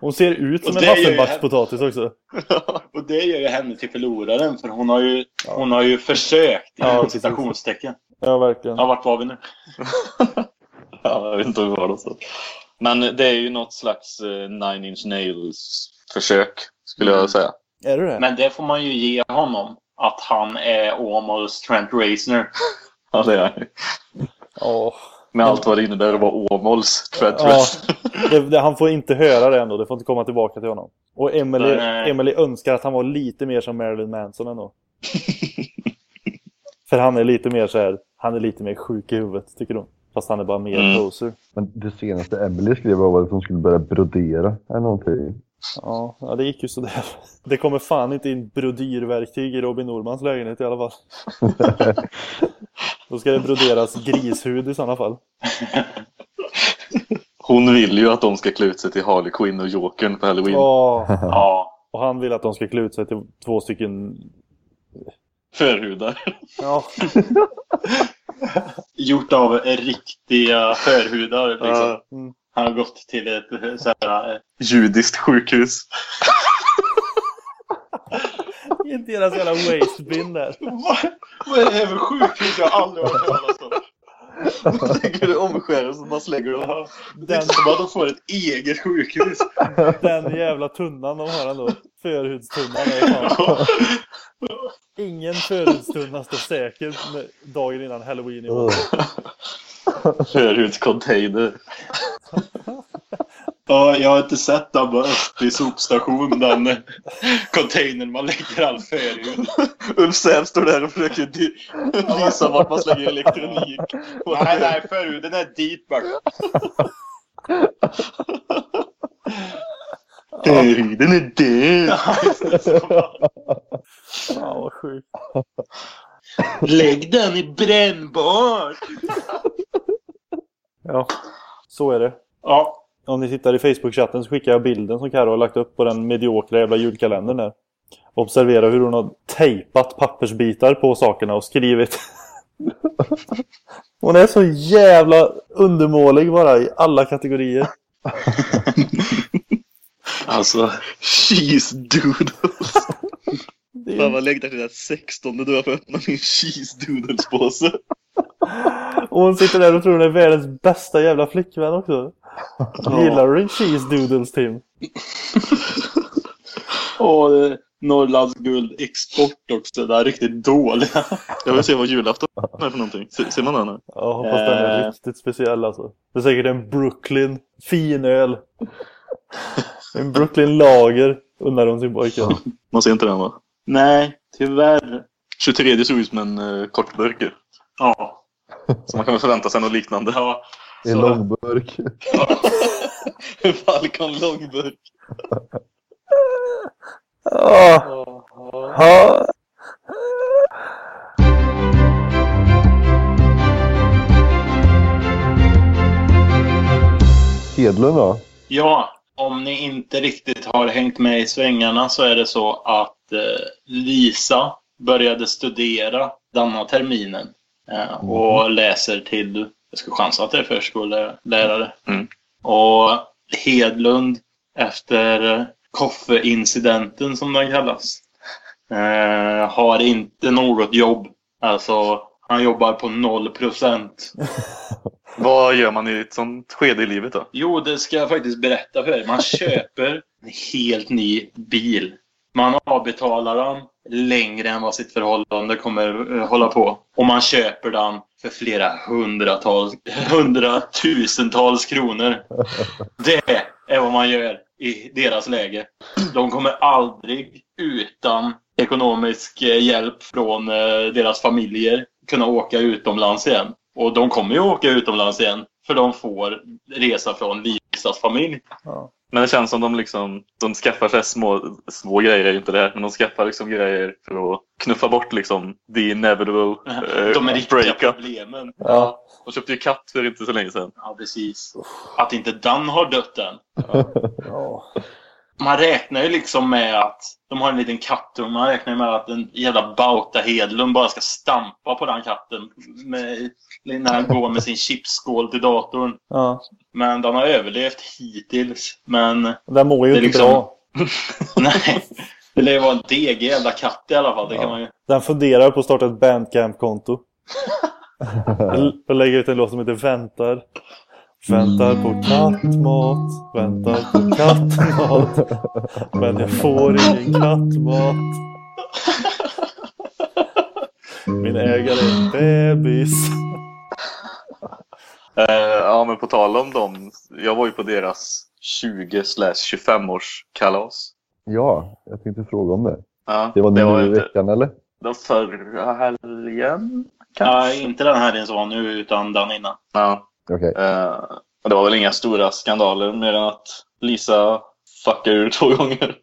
Hon ser ut som en det hasselbackspotatis också. [laughs] Och det gör ju henne till förloraren. För hon har ju, Ja. hon har ju försökt. Ja, precis. citationstecken. Ja, verkligen. Ja, vart var vi nu? [laughs] Ja, jag vet inte hur det var någonstans. Men det är ju något slags eh, Nine Inch Nails försök, skulle Mm. jag säga. Är du det? Men det får man ju ge honom. Att han är Åmåls Trent Reznor. [laughs] Ja, det är han ju. Åh. Med allt vad det innebär att vara Åmåls Trent Ja. Reznor. Det, det, han får inte höra det ändå. Det får inte komma tillbaka till honom. Och Emily, Nej. Emily önskar att han var lite mer som Marilyn Manson ändå. [laughs] För han är lite mer så här. Han är lite mer sjuk i huvudet, tycker hon. Fast han är bara mer Mm. poser. Men det senaste Emily skrev var att hon skulle börja brodera eller någonting. Ja, ja, det gick ju sådär. Det kommer fan inte in brodyrverktyg i Robin Normans lägenhet i alla fall. [laughs] Då ska det broderas grishud i sådana fall. [laughs] Hon vill ju att de ska klä ut sig till Harley Quinn och Jokern på Halloween. Åh. [laughs] Ja. Och han vill att de ska klä ut sig till två stycken... Förhudar. Ja, [laughs] Gjort av riktiga förhudar. Liksom. Ja. Mm. Han har gått till ett eh, så här, eh, Judiskt sjukhus. [laughs] i deras jävla wastebin där. Vad, vad är det här för sjukhus? Jag har aldrig hört talas om. Lägger du omskärelse så man slänger dem. Det är som att de får ett eget sjukhus. Den jävla tunnan de har ändå. Förhudstunnan är fan. Ingen förhudstunna står säker dagen innan halloween i år. Förhudscontainer. Ja, jag har inte sett den på Östby sopstation. Den containern man lägger all förhud. Ulf Säv står där och försöker visa vart man slänger elektronik. Nej, nej, förhuden är dit bara. Förhuden är död. Fan vad sjukt. Lägg den i brännbart. Ja, så är det. Ja, Om ni tittar i Facebook-chatten så skickar jag bilden som Karo har lagt upp på den mediokra jävla julkalendern där. Observera hur hon har tejpat pappersbitar på sakerna och skrivit. [laughs] Hon är så jävla undermålig bara i alla kategorier. [laughs] Alltså, cheese doodles. [laughs] Det är Fan vad längtar till den 16 då jag får öppna min cheese doodles-påse. Och hon sitter där och tror hon är världens bästa jävla flickvän också. Gillar du din cheese doodles Tim? [laughs] och eh, Norrlands guld export också. Det är riktigt dåliga. Jag vill se vad julafton är för någonting. Se- Ser man den här? Ja, hoppas den är Eh. riktigt speciell alltså. Det är säkert en Brooklyn finöl. En Brooklyn lager undrar hon sin pojke. [laughs] Man ser inte den va? Nej, tyvärr. 23 såg ut som en uh, kortburk. Ja. Så man kan väl förvänta sig något liknande. ja. En Så- långburk. [laughs] En Falcon långburk. Ja. Ja. Hedlund då? Ja, om ni inte riktigt har hängt med i svängarna så är det så att eh, Lisa började studera denna terminen eh, och läser till, jag ska chansa att det är förskollärare. Mm. Och Hedlund, efter koffeincidenten som den kallas, eh, har inte något jobb. Alltså, han jobbar på noll procent. [laughs] Vad gör man i ett sånt skede i livet då? Jo, det ska jag faktiskt berätta för er. Man köper en helt ny bil. Man avbetalar den längre än vad sitt förhållande kommer eh, hålla på. Och man köper den för flera hundratals, hundratusentals kronor. Det är vad man gör i deras läge. De kommer aldrig utan ekonomisk eh, hjälp från eh, deras familjer kunna åka utomlands igen. Och de kommer ju åka utomlands igen. För de får resa från Lisas familj. Men det känns som de liksom, de skaffar sig små, små grejer, är ju inte det här, men de skaffar liksom grejer för att knuffa bort liksom the inevitable eh, De riktiga problemen. Ja. De köpte ju katt för inte så länge sedan. Ja, precis. Att inte Dan har dött än. [laughs] Ja. Man räknar ju liksom med att de har en liten kattunge. Man räknar med att en jävla Bauta Hedlund bara ska stampa på den katten med, när han går med sin chipsskål till datorn. ja. Men den har överlevt hittills. Men Den mår ju inte liksom- bra. [laughs] nej. Det lär ju vara en degig jävla katt i alla fall. Det kan Ja. man ju. Den funderar på att starta ett bandcamp-konto. [laughs] Och lägga ut en låt som heter Väntar. Väntar på kattmat, väntar på kattmat. Men jag får ingen kattmat. Min ägare är en bebis. Eh, ja, men på tal om dem. Jag var ju på deras 20-25 års kalas. Ja, jag tänkte fråga om det. Ja, Det var det nu var i inte veckan eller? det var förra helgen. Nej, inte den här som var nu utan den innan. Ja, Okej. eh, och det var väl inga stora skandaler mer än att Lisa fuckade ur [laughs] två gånger.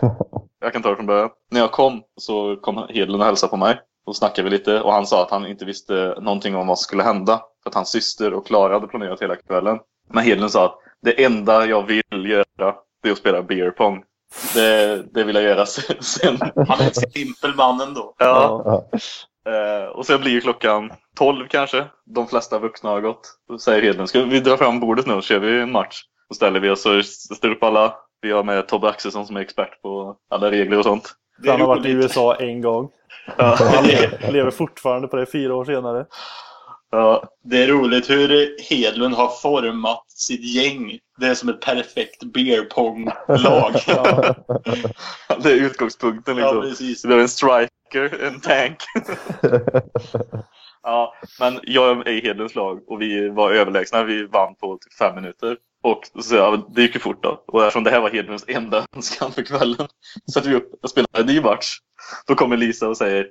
[laughs] jag kan ta det från början. När jag kom så kom Hedlund och hälsade på mig. Och snackade vi lite och han sa att han inte visste någonting om vad som skulle hända. För att hans syster och Klara hade planerat hela kvällen. Men Hedlund sa att det enda jag vill göra det är att spela beer pong. Det, det vill jag göra sen. sen. Han är en simpel man ändå. Ja. Ja. Eh, och sen blir ju klockan 12 kanske. De flesta vuxna har gått. Då säger Hedlund, ska vi dra fram bordet nu och kör vi en match? Då ställer vi oss och ställer upp alla. Vi har med Tobbe Axelsson som är expert på alla regler och sånt. Det är Han har varit i. USA en gång. Ja. [laughs] Han lever, lever fortfarande på det fyra år senare. Ja, Det är roligt hur Hedlund har format sitt gäng. Det är som ett perfekt beerpong-lag. [laughs] Ja. det är utgångspunkten ja, liksom. precis. Så vi har en striker, en tank. [laughs] ja, men jag är i Hedlunds lag och vi var överlägsna. Vi vann på typ fem minuter. Och så ja, det gick ju fort då. Och eftersom det här var Hedlunds enda önskan för kvällen så [laughs] satte vi upp och spelade en ny match. Då kommer Lisa och säger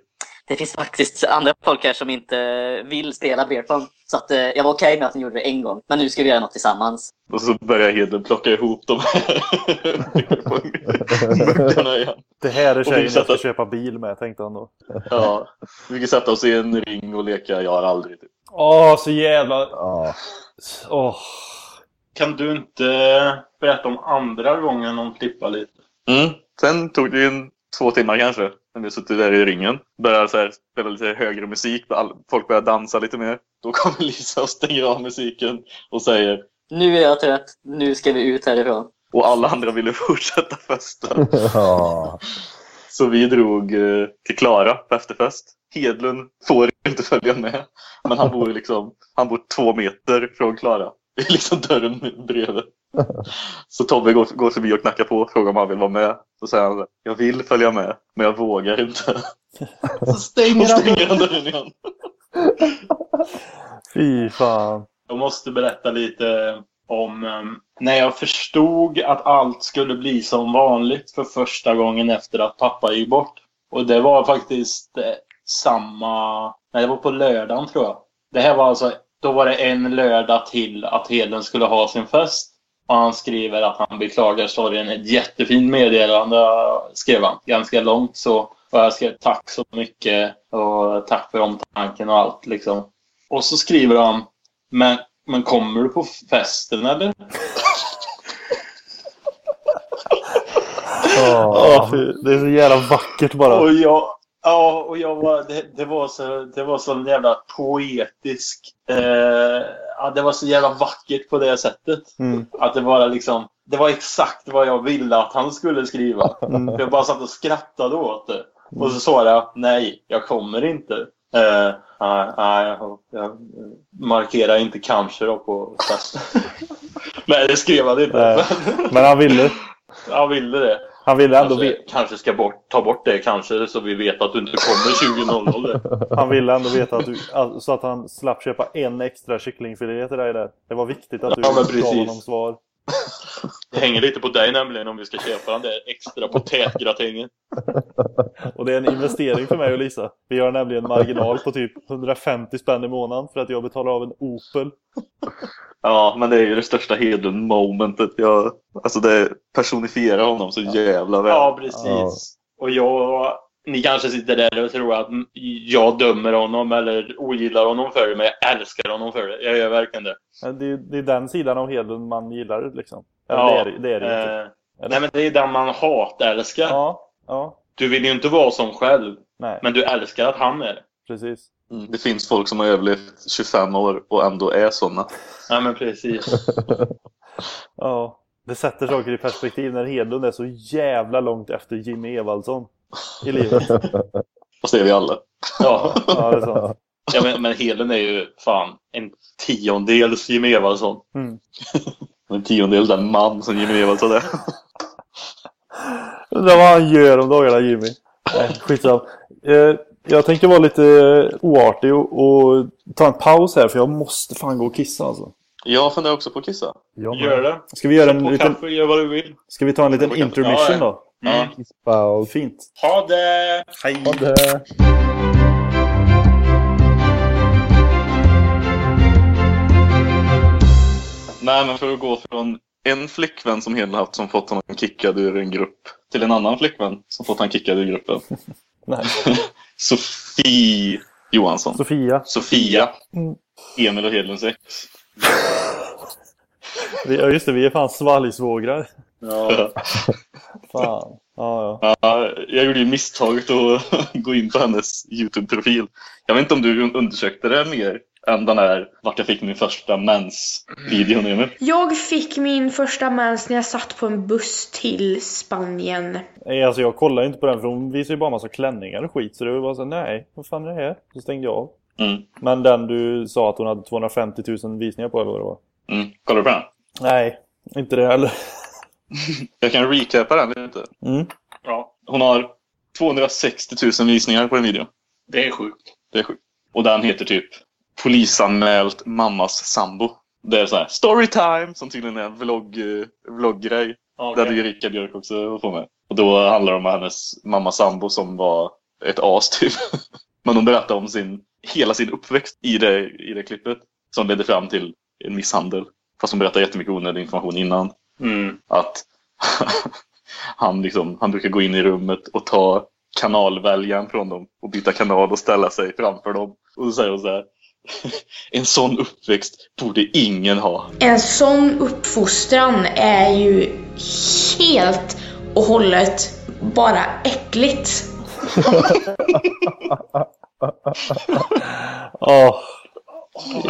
Det finns faktiskt andra folk här som inte vill spela beer pong. Så att, eh, jag var okej med att ni gjorde det en gång. Men nu ska vi göra något tillsammans. och så börjar Hedlund plocka ihop de här [laughs] igen. Det här är tjejen jag ska köpa bil med, tänkte han då. Ja, vi kan sätta oss i en ring och leka Jag har aldrig. Typ. Åh, så jävla... Åh. Kan du inte berätta om andra gången de flippade lite? Mm. Sen tog det ju en, två timmar kanske, när vi suttit där i ringen. Började så här, spela lite högre musik, folk började dansa lite mer. Då kommer [laughs] Lisa och stänger av musiken och säger Nu är jag trött. Nu ska vi ut härifrån. och alla andra ville [laughs] fortsätta festa. [laughs] Ja. Så vi drog eh, till Klara på efterfest. Hedlund får inte följa med. Men han bor liksom, han bor två meter från Klara. Det [laughs] är liksom dörren bredvid. Så Tobbe går, går förbi och knackar på och frågar om han vill vara med. Så säger han jag vill följa med, men jag vågar inte. Så stänger Och han stänger han dörren igen. [laughs] Fy fan. Jag måste berätta lite om um, när jag förstod att allt skulle bli som vanligt för första gången efter att pappa gick bort. Och det var faktiskt eh, samma... Nej, det var på lördagen tror jag. Det här var alltså... Då var det en lördag till att Heden skulle ha sin fest. Och han skriver att han beklagar sorgen. Ett jättefint meddelande skrev han. Ganska långt så. Och jag skrev tack så mycket och tack för omtanken och allt liksom. Och så skriver han men, men kommer du på festen eller? [laughs] Åh, fy. Det är så jävla vackert bara. Och jag, ja, och jag var, det, det var så, det var så jävla poetisk. Eh, ja, det var så jävla vackert på det sättet. Mm. Att det bara liksom, det var exakt vad jag ville att han skulle skriva. Mm. Jag bara satt och skrattade åt det. Och så sa jag, nej, jag kommer inte. Eh, nej, nej, jag, jag markerar inte kanske då på [laughs] nej, det skrev han inte. Men han ville. [laughs] Han ville det. Han ville ändå Kanske, ve- kanske ska bort, ta bort det kanske så vi vet att du inte kommer 20.00. han ville ändå veta att du... Så att han slapp köpa en extra kycklingfilé till dig där. Det var viktigt att du Ja, gav honom svar. Det hänger lite på dig nämligen om vi ska köpa den där extra potätgratängen. Och det är en investering för mig och Lisa. Vi har nämligen marginal på typ 150 spänn i månaden för att jag betalar av en Opel. Ja, men det är ju det största Hedlund-momentet. Jag, alltså det personifierar honom så jävla väl. Ja, precis. Och jag... Ni kanske sitter där och tror att jag dömer honom eller ogillar honom för det, men jag älskar honom för det. Jag gör verkligen det. Men Det är, det är den sidan av Hedlund man gillar liksom. Ja, Ja, det är det, är det inte. eh, Eller? nej, men det är den man hatälskar. Ja, ja, Du vill ju inte vara som själv, nej, men du älskar att han är det. precis. Mm, Det finns folk som har överlevt 25 år och ändå är sådana. Ja, men precis. [laughs] Ja, det sätter saker i perspektiv när Hedlund är så jävla långt efter Jimmy Evaldsson i livet. [laughs] Fast det är vi alla. Ja. Ja, det är sant. [laughs] Ja, men, men Helen är ju fan en tiondels Jimmy Evaldsson. Mm. [laughs] En tiondel den man som Jimmy Evaldsson är. Undrar vad han gör om dagarna Jimmy. Nej, skitsam. Eh, jag tänkte vara lite oartig och, och ta en paus här för jag måste fan gå och kissa alltså. Jag funderar också på att kissa. Med. Gör det. Ska vi göra en liten, kaffe, gör vad du vill. ska vi ta en liten På kaffe. Ja? Mm. Fint. Ha det! Hej! Ha det. Nej, men för att gå från en flickvän som Hedlund haft som fått honom kickad ur en grupp till en annan flickvän som fått honom kickad ur gruppen. [laughs] Nej. [laughs] Sofie Johansson. Sofia. Sofia. Mm. Emil och Hedlunds ex. [laughs] Vi, ja just det, vi är fan svalgsvågrar. Ja. [laughs] Fan. Ja, ja. Ja, jag gjorde ju misstaget att [laughs] gå in på hennes YouTube-profil. Jag vet inte om du undersökte det mer än den här vart jag fick min första mens-videon Emil. Jag fick min första mens när jag satt på en buss till Spanien. Nej, alltså jag kollar inte på den för hon visar ju bara massa klänningar och skit. Så det var bara så nej, vad fan är det här? Så stängde jag av. Mm. Men den du sa att hon hade 250 000 visningar på eller vad det var? Mm. Kollar du på den? Nej, inte det heller. [laughs] [laughs] Jag kan recapa den lite. Mm. Ja. Hon har 260 000 visningar på en video. Det är sjukt. Det är sjukt. Och den heter typ Polisanmält mammas sambo. Det är så här storytime som tydligen är en vlogg, eh, vlogggrej. Okej. Det hade ju Rickard Björk också på med. Och då handlar det om hennes mamma sambo som var ett as typ. [laughs] Men hon berättar om sin, hela sin uppväxt i det, i det klippet. Som ledde fram till en misshandel. Fast hon berättar jättemycket onödig information innan. Mm. Att [laughs] han, liksom, han brukar gå in i rummet och ta kanalväljaren från dem och byta kanal och ställa sig framför dem. Och så säger hon så här. [laughs] En sån uppväxt borde ingen ha. En sån uppfostran är ju helt och hållet bara äckligt. [laughs] Åh.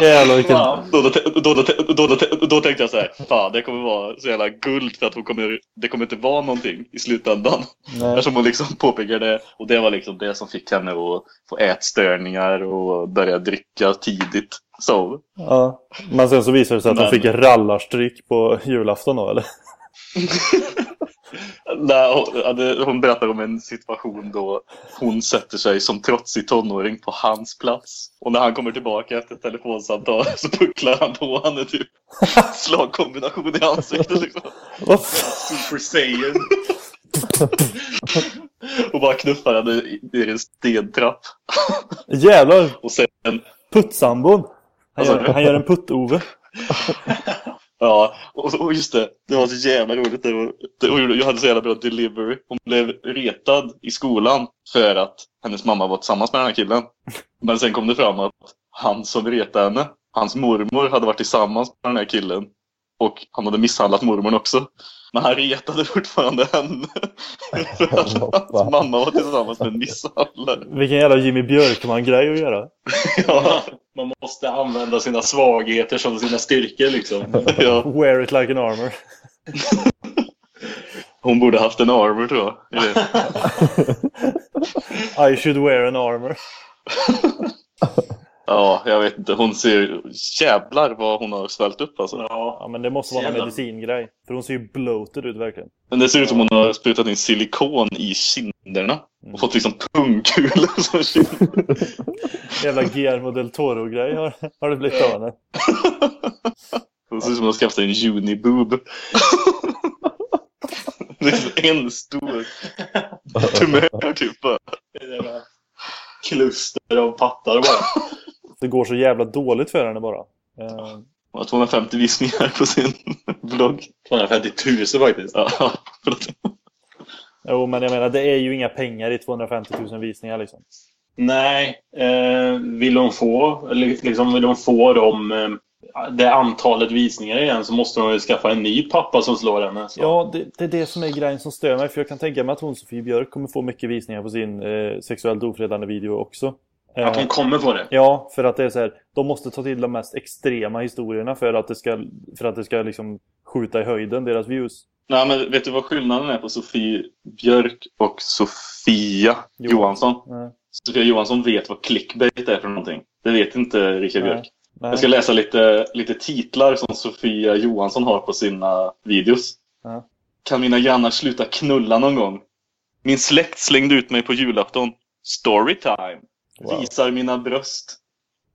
Jävlar vilken... Då, då, då, då, tänkte jag så här, fan det kommer vara så jävla guld för att hon kommer, det kommer inte vara någonting i slutändan. Nej. Eftersom hon liksom påpekar det. Och det var liksom det som fick henne att få ätstörningar och börja dricka tidigt. Så. Ja. Men sen så visade det sig att hon fick rallarstryk på julafton då eller? [laughs] Nej, hon, hon berättar om en situation då hon sätter sig som trotsig tonåring på hans plats. Och när han kommer tillbaka efter ett telefonsamtal [laughs] så pucklar han på henne typ slagkombination i ansiktet liksom. Super Saiyan. [laughs] Och bara knuffar henne i, i en stentrapp. Jävlar! Och sen, Puttsambon! Han gör, han gör en putt-Ove ja, och, och just det, det var så jävla roligt. Det var, det, och jag hade så jävla bra delivery. Hon blev retad i skolan för att hennes mamma var tillsammans med den här killen. Men sen kom det fram att han som retade henne, hans mormor hade varit tillsammans med den här killen. Och han hade misshandlat mormorn också. Men han retade fortfarande henne. [laughs] För att hans mamma var tillsammans med en misshandlare. Vilken jävla Jimmy Björkman-grej att göra. Ja. Man måste använda sina svagheter som sina styrkor liksom. [laughs] ja. Wear it like an armor. [laughs] Hon borde haft en armor tror jag. I should wear an armor. Ja, jag vet inte. Hon ser... Jävlar vad hon har svällt upp alltså. Ja, men det måste vara en medicingrej. För hon ser ju bloated ut verkligen. Men det ser ut som hon har sprutat in silikon i kinderna. Och fått liksom pungkulor [laughs] som kinder. [laughs] Jävla Guillermo del Toro-grej har, har det blivit av henne. [laughs] Det ser ut som hon har skaffat en uniboob. Det är en stor tumör typ bara. Det är bara Kluster av pattar bara. Det går så jävla dåligt för henne bara. Eh, Hon har 250 visningar på sin vlogg. 250 000 faktiskt. Ja, förlåt. jo, men jag menar det är ju inga pengar i 250 000 visningar liksom. Nej, eh, vill de få, liksom vill de få dem, eh, det antalet visningar igen så måste de ju skaffa en ny pappa som slår henne. Så. Ja, det, det är det som är grejen som stör mig. För jag kan tänka mig att hon Sofie Björk kommer få mycket visningar på sin eh, sexuellt ofredande video också. Eh, Att hon kommer på det. Ja, för att det är så här, de måste ta till de mest extrema historierna för att det ska, för att det ska liksom skjuta i höjden, deras views. Nej, men vet du vad skillnaden är på Sofie Björk och Sofia Johansson? Nej. Sofia Johansson vet vad clickbait är för någonting. Det vet inte Richard Nej. Björk. Nej. Jag ska läsa lite, lite titlar som Sofia Johansson har på sina videos. Ja. Kan mina grannar sluta knulla någon gång? Min släkt slängde ut mig på julafton. Storytime. Wow. Visar mina bröst.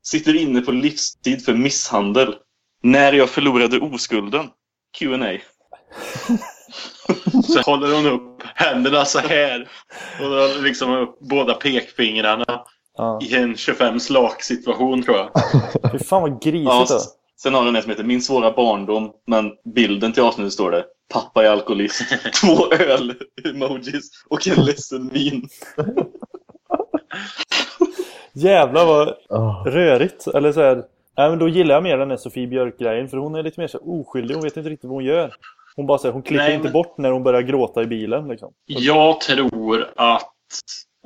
Sitter inne på livstid för misshandel. När jag förlorade oskulden. Q&A. Så håller hon upp händerna så här. Och då liksom upp båda pekfingrarna Ja. i en 25 slak situation tror jag. [laughs] Fy fan vad grisigt Ja, då. sen har den en som heter Min svåra barndom. Men bilden till avsnittet står det Pappa är alkoholist. [laughs] Två öl-emojis och en ledsen min. [laughs] Jävlar vad Ah. rörigt. Eller så här, nej, men då gillar jag mer den här Sofie Björk-grejen. För hon är lite mer så här oskyldig. Hon vet inte riktigt vad hon gör. Hon bara säger, hon klipper Nej, inte men- bort när hon börjar gråta i bilen liksom. Jag tror att,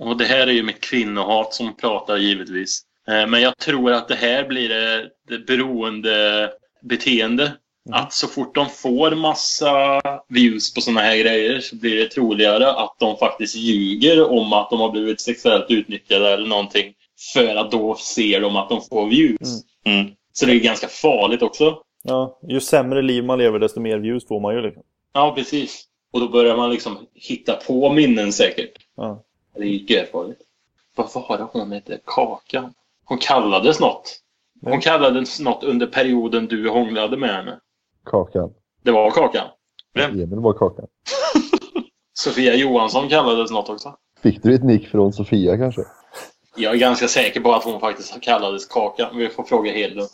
och det här är ju med kvinnohat som pratar givetvis, eh, men jag tror att det här blir det, det beroende beteende. Att så fort de får massa views på såna här grejer så blir det troligare att de faktiskt ljuger om att de har blivit sexuellt utnyttjade eller någonting För att då ser de att de får views. Mm. Så det är ganska farligt också. Ja, ju sämre liv man lever desto mer views får man ju liksom. Ja, precis. Och då börjar man liksom hitta på minnen säkert. Ja. Det är ju görfarligt. Vad var det hon hette? Kakan? Hon kallades något. Hon kallades något under perioden du hånglade med henne. Kakan. Det var Kakan. Emil var Kakan. [laughs] Sofia Johansson kallades något också. Fick du ett nick från Sofia kanske? Jag är ganska säker på att hon faktiskt kallades Kakan. Vi får fråga Hedlund.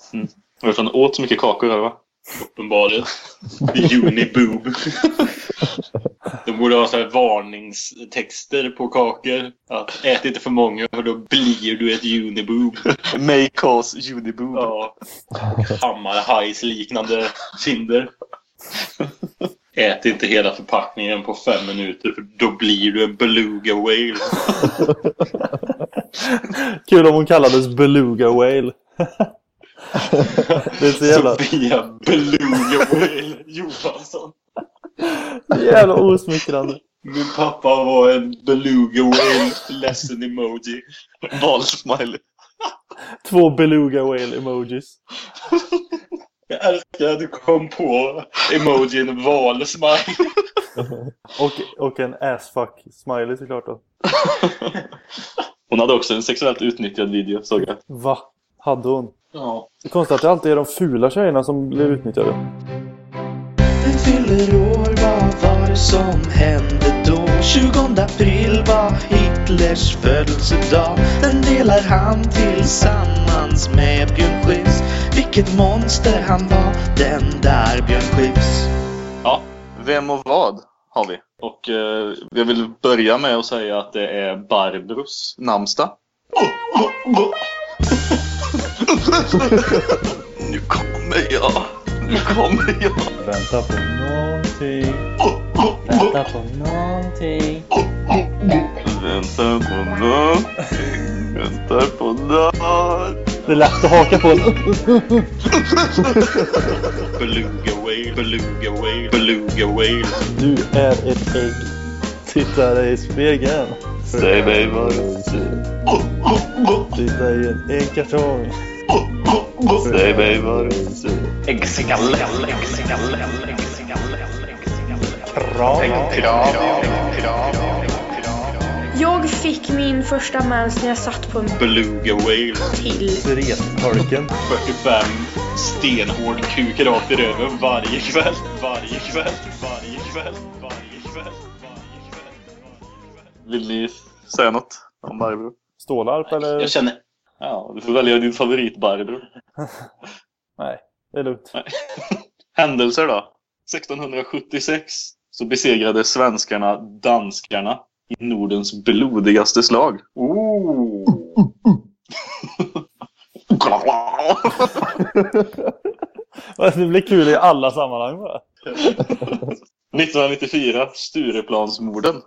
Varför han åt så mycket kakor här va? Uppenbarligen. Uniboob. De borde ha så här varningstexter på kakor. Att ät inte för många för då blir du ett uniboob. May cause uniboob. Ja. Hammarhajs-liknande kinder. Ät inte hela förpackningen på fem minuter för då blir du en beluga whale. [laughs] Kul om hon kallades Beluga Whale. det är så jävla, Sofia Beluga whale Johansson. jävla osmickrande. Min pappa var en beluga whale ledsen emoji. Valsmiley. Två Beluga Whale emojis. Jag älskar att du kom på emojin valsmile. [laughs] Och, och en assfuck smiley såklart då. [laughs] Hon hade också en sexuellt utnyttjad video såg jag. Va? Hade hon? Ja. Det är konstigt att det alltid är de fula tjejerna som blir utnyttjade. Du fyller år, vad var det som hände då? 20 april var Hitlers födelsedag Den delar han tillsammans med Björn Skifs Vilket monster han var, den där Björn Skifs Ja, vem och vad har vi. Och eh, jag vill börja med att säga att det är Barbros namnsdag. [laughs] nu kommer jag. Nu kommer jag. Vänta på någonting. Vänta på någonting. Väntar på någonting. Väntar på något. Det är lätt att haka på. Beluga whale, beluga whale, beluga whale. Du är ett ägg. Titta dig i spegeln. Säg mig vad du ser. Titta i en, en kartong. Säg mig vad du ser. Äggskalle Jag fick min första mens när jag satt på en Beluga whale. till. Strettolken. 45 stenhård kuk rakt i röven varje kväll. Varje kväll. Varje kväll. Varje kväll. Varje kväll. Vill ni säga något om Barbro? Stålarp eller? Jag känner... Ja, du får välja din favorit Barbro. [laughs] Nej, det är lugnt. [laughs] Händelser då? 1676 så besegrade svenskarna danskarna i Nordens blodigaste slag. Ooh. [laughs] Det blir kul i alla sammanhang bara. [laughs] 1994, Stureplansmorden.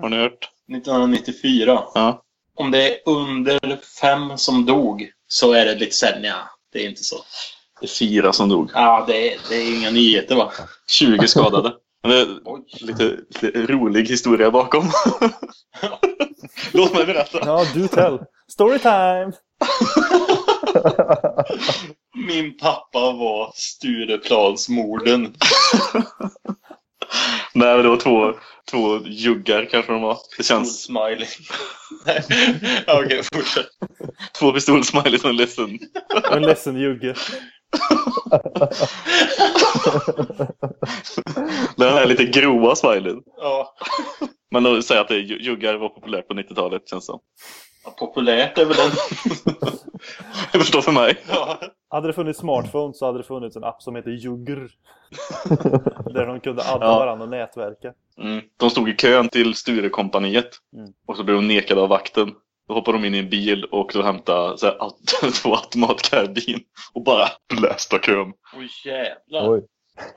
Har ni hört? 1994. Ja. Om det är under fem som dog så är det lite sen, ja. Det är inte så. Det är fyra som dog. Ja, det är, det är inga nyheter va? 20 skadade. Men det är lite, lite rolig historia bakom. [laughs] Låt mig berätta. Ja, du tell. Storytime! [laughs] Min pappa var Stureplansmorden. [laughs] Nej, men det var två, två juggar kanske de var. Det känns... Smiley. Okej, fortsätt. Två pistolsmiley som är ledsen. Och en ledsen jugge. [laughs] Den här lite grova smileyn. Ja. Men då säger att det juggar var populärt på 90-talet känns det som. Ja, Populärt är väl den. [laughs] Jag förstår för mig. Ja. Hade det funnits smartphone så hade det funnits en app som heter Jugger. [laughs] Där de kunde adda Ja. varandra och nätverka. Mm. De stod i kön till Sturekompaniet. Mm. Och så blev de nekade av vakten. Då hoppade de in i en bil och och hämtade så här, [laughs] automatkarbin. Och bara blästa kön. Oj jävlar. Oj.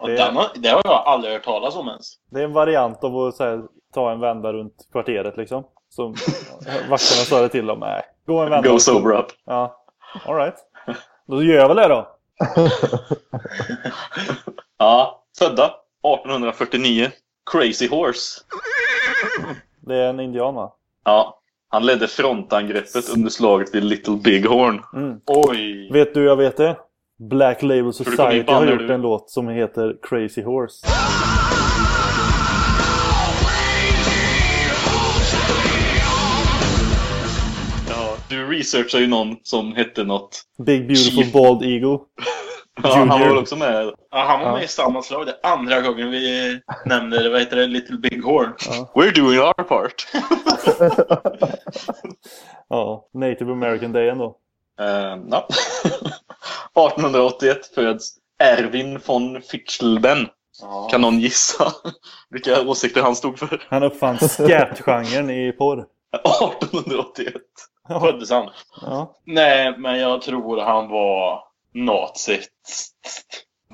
Det- den har, det har jag aldrig hört talas om ens. Det är en variant av att så här, ta en vända runt kvarteret liksom. Som [laughs] vakterna sa det till dem. Nej, gå en vända. Go sober up. Ja, alright. Då gör jag väl det då. [laughs] Ja, födda 1849. Crazy Horse. Det är en indian va? Ja, Han ledde frontangreppet under slaget vid Little Bighorn. Mm. Oj! Vet du jag vet det? Black Label Society har gjort du? en låt som heter Crazy Horse. Ja, du researchar ju någon som hette något. Big Beautiful Chief. Bald Eagle. Ja, han var väl också med. Ja, han var Ja. med i samma slag. Det andra gången vi nämner, vad heter det, Little Big Horn. We're doing our part. [laughs] Ja, Native American Day ändå. Eh, ja. [laughs] 1881 föds Erwin von Fichtelben. Ja. Kan någon gissa [laughs] vilka åsikter han stod för? Han uppfann scat-genren i porr. 1881. Föddes han? Ja. Nej, men jag tror han var nazi.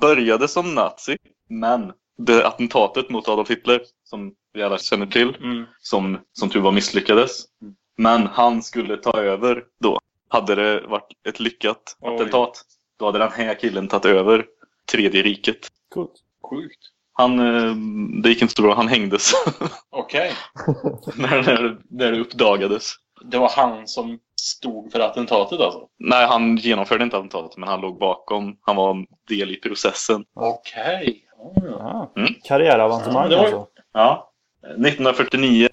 Började som nazi, men det attentatet mot Adolf Hitler, som vi alla känner till, Mm. som, som tur var misslyckades. Men han skulle ta över då. Hade det varit ett lyckat Oj. attentat, då hade den här killen tagit över Tredje riket. Coolt. Sjukt. Han, eh, det gick inte så bra, han hängdes Okej. när, [laughs] när, när det uppdagades. Det var han som stod för attentatet alltså? Nej, han genomförde inte attentatet, men han låg bakom. Han var en del i processen. Okej. Ja. Mm. Karriäravancemang Ja, det var- alltså. Ja. 1949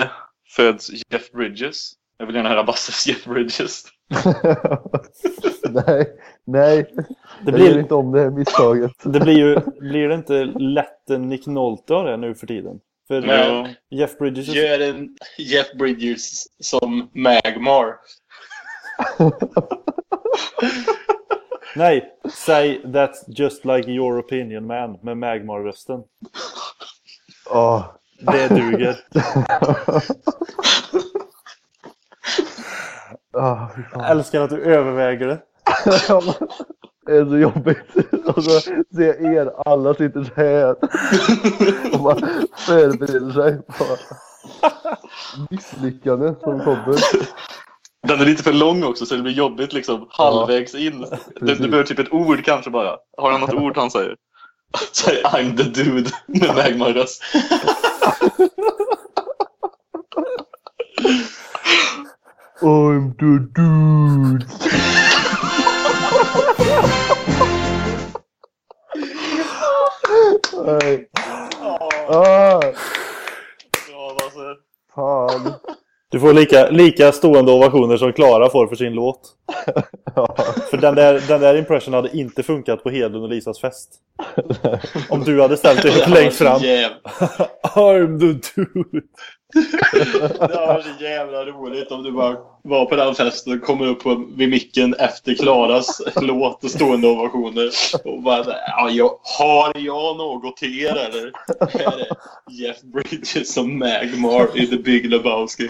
föds Jeff Bridges. Jag vill gärna höra Basses [laughs] Jeff Bridges. [laughs] nej, nej. Det blir, inte om det misstaget. det blir ju blir det inte lätt en Nick Nolte av det nu för tiden? För Men- Jeff Bridges är Gör en Jeff Bridges som Magmar. Nej, säg That's just like your opinion man med Magmar-rösten. Åh. Det duger. [laughs] Jag älskar att du överväger det. [laughs] Det är så jobbigt. [laughs] Och så ser er, alla sitter så här. Och man förbereder sig på misslyckande som kommer. Den är lite för lång också så det blir jobbigt liksom halvvägs in. Du, du behöver typ ett ord kanske bara. Har han något ord han säger? Säg I'm the dude med Magmar-röst. I'm the dude. Nej. Ah, fan. Du får lika, lika stående ovationer som Klara får för sin låt. Ja. För den där, den där impression hade inte funkat på Hedlund och Lisas fest. Om du hade ställt dig längst fram. I'm the dude. det var så jävla roligt om du bara var på den festen och kommer upp på, vid micken efter Klaras [laughs] låt och stående ovationer. Och bara ja, jag, har jag något till er eller? Här är Jeff Bridges som Magmar i The Big Lebowski. [laughs]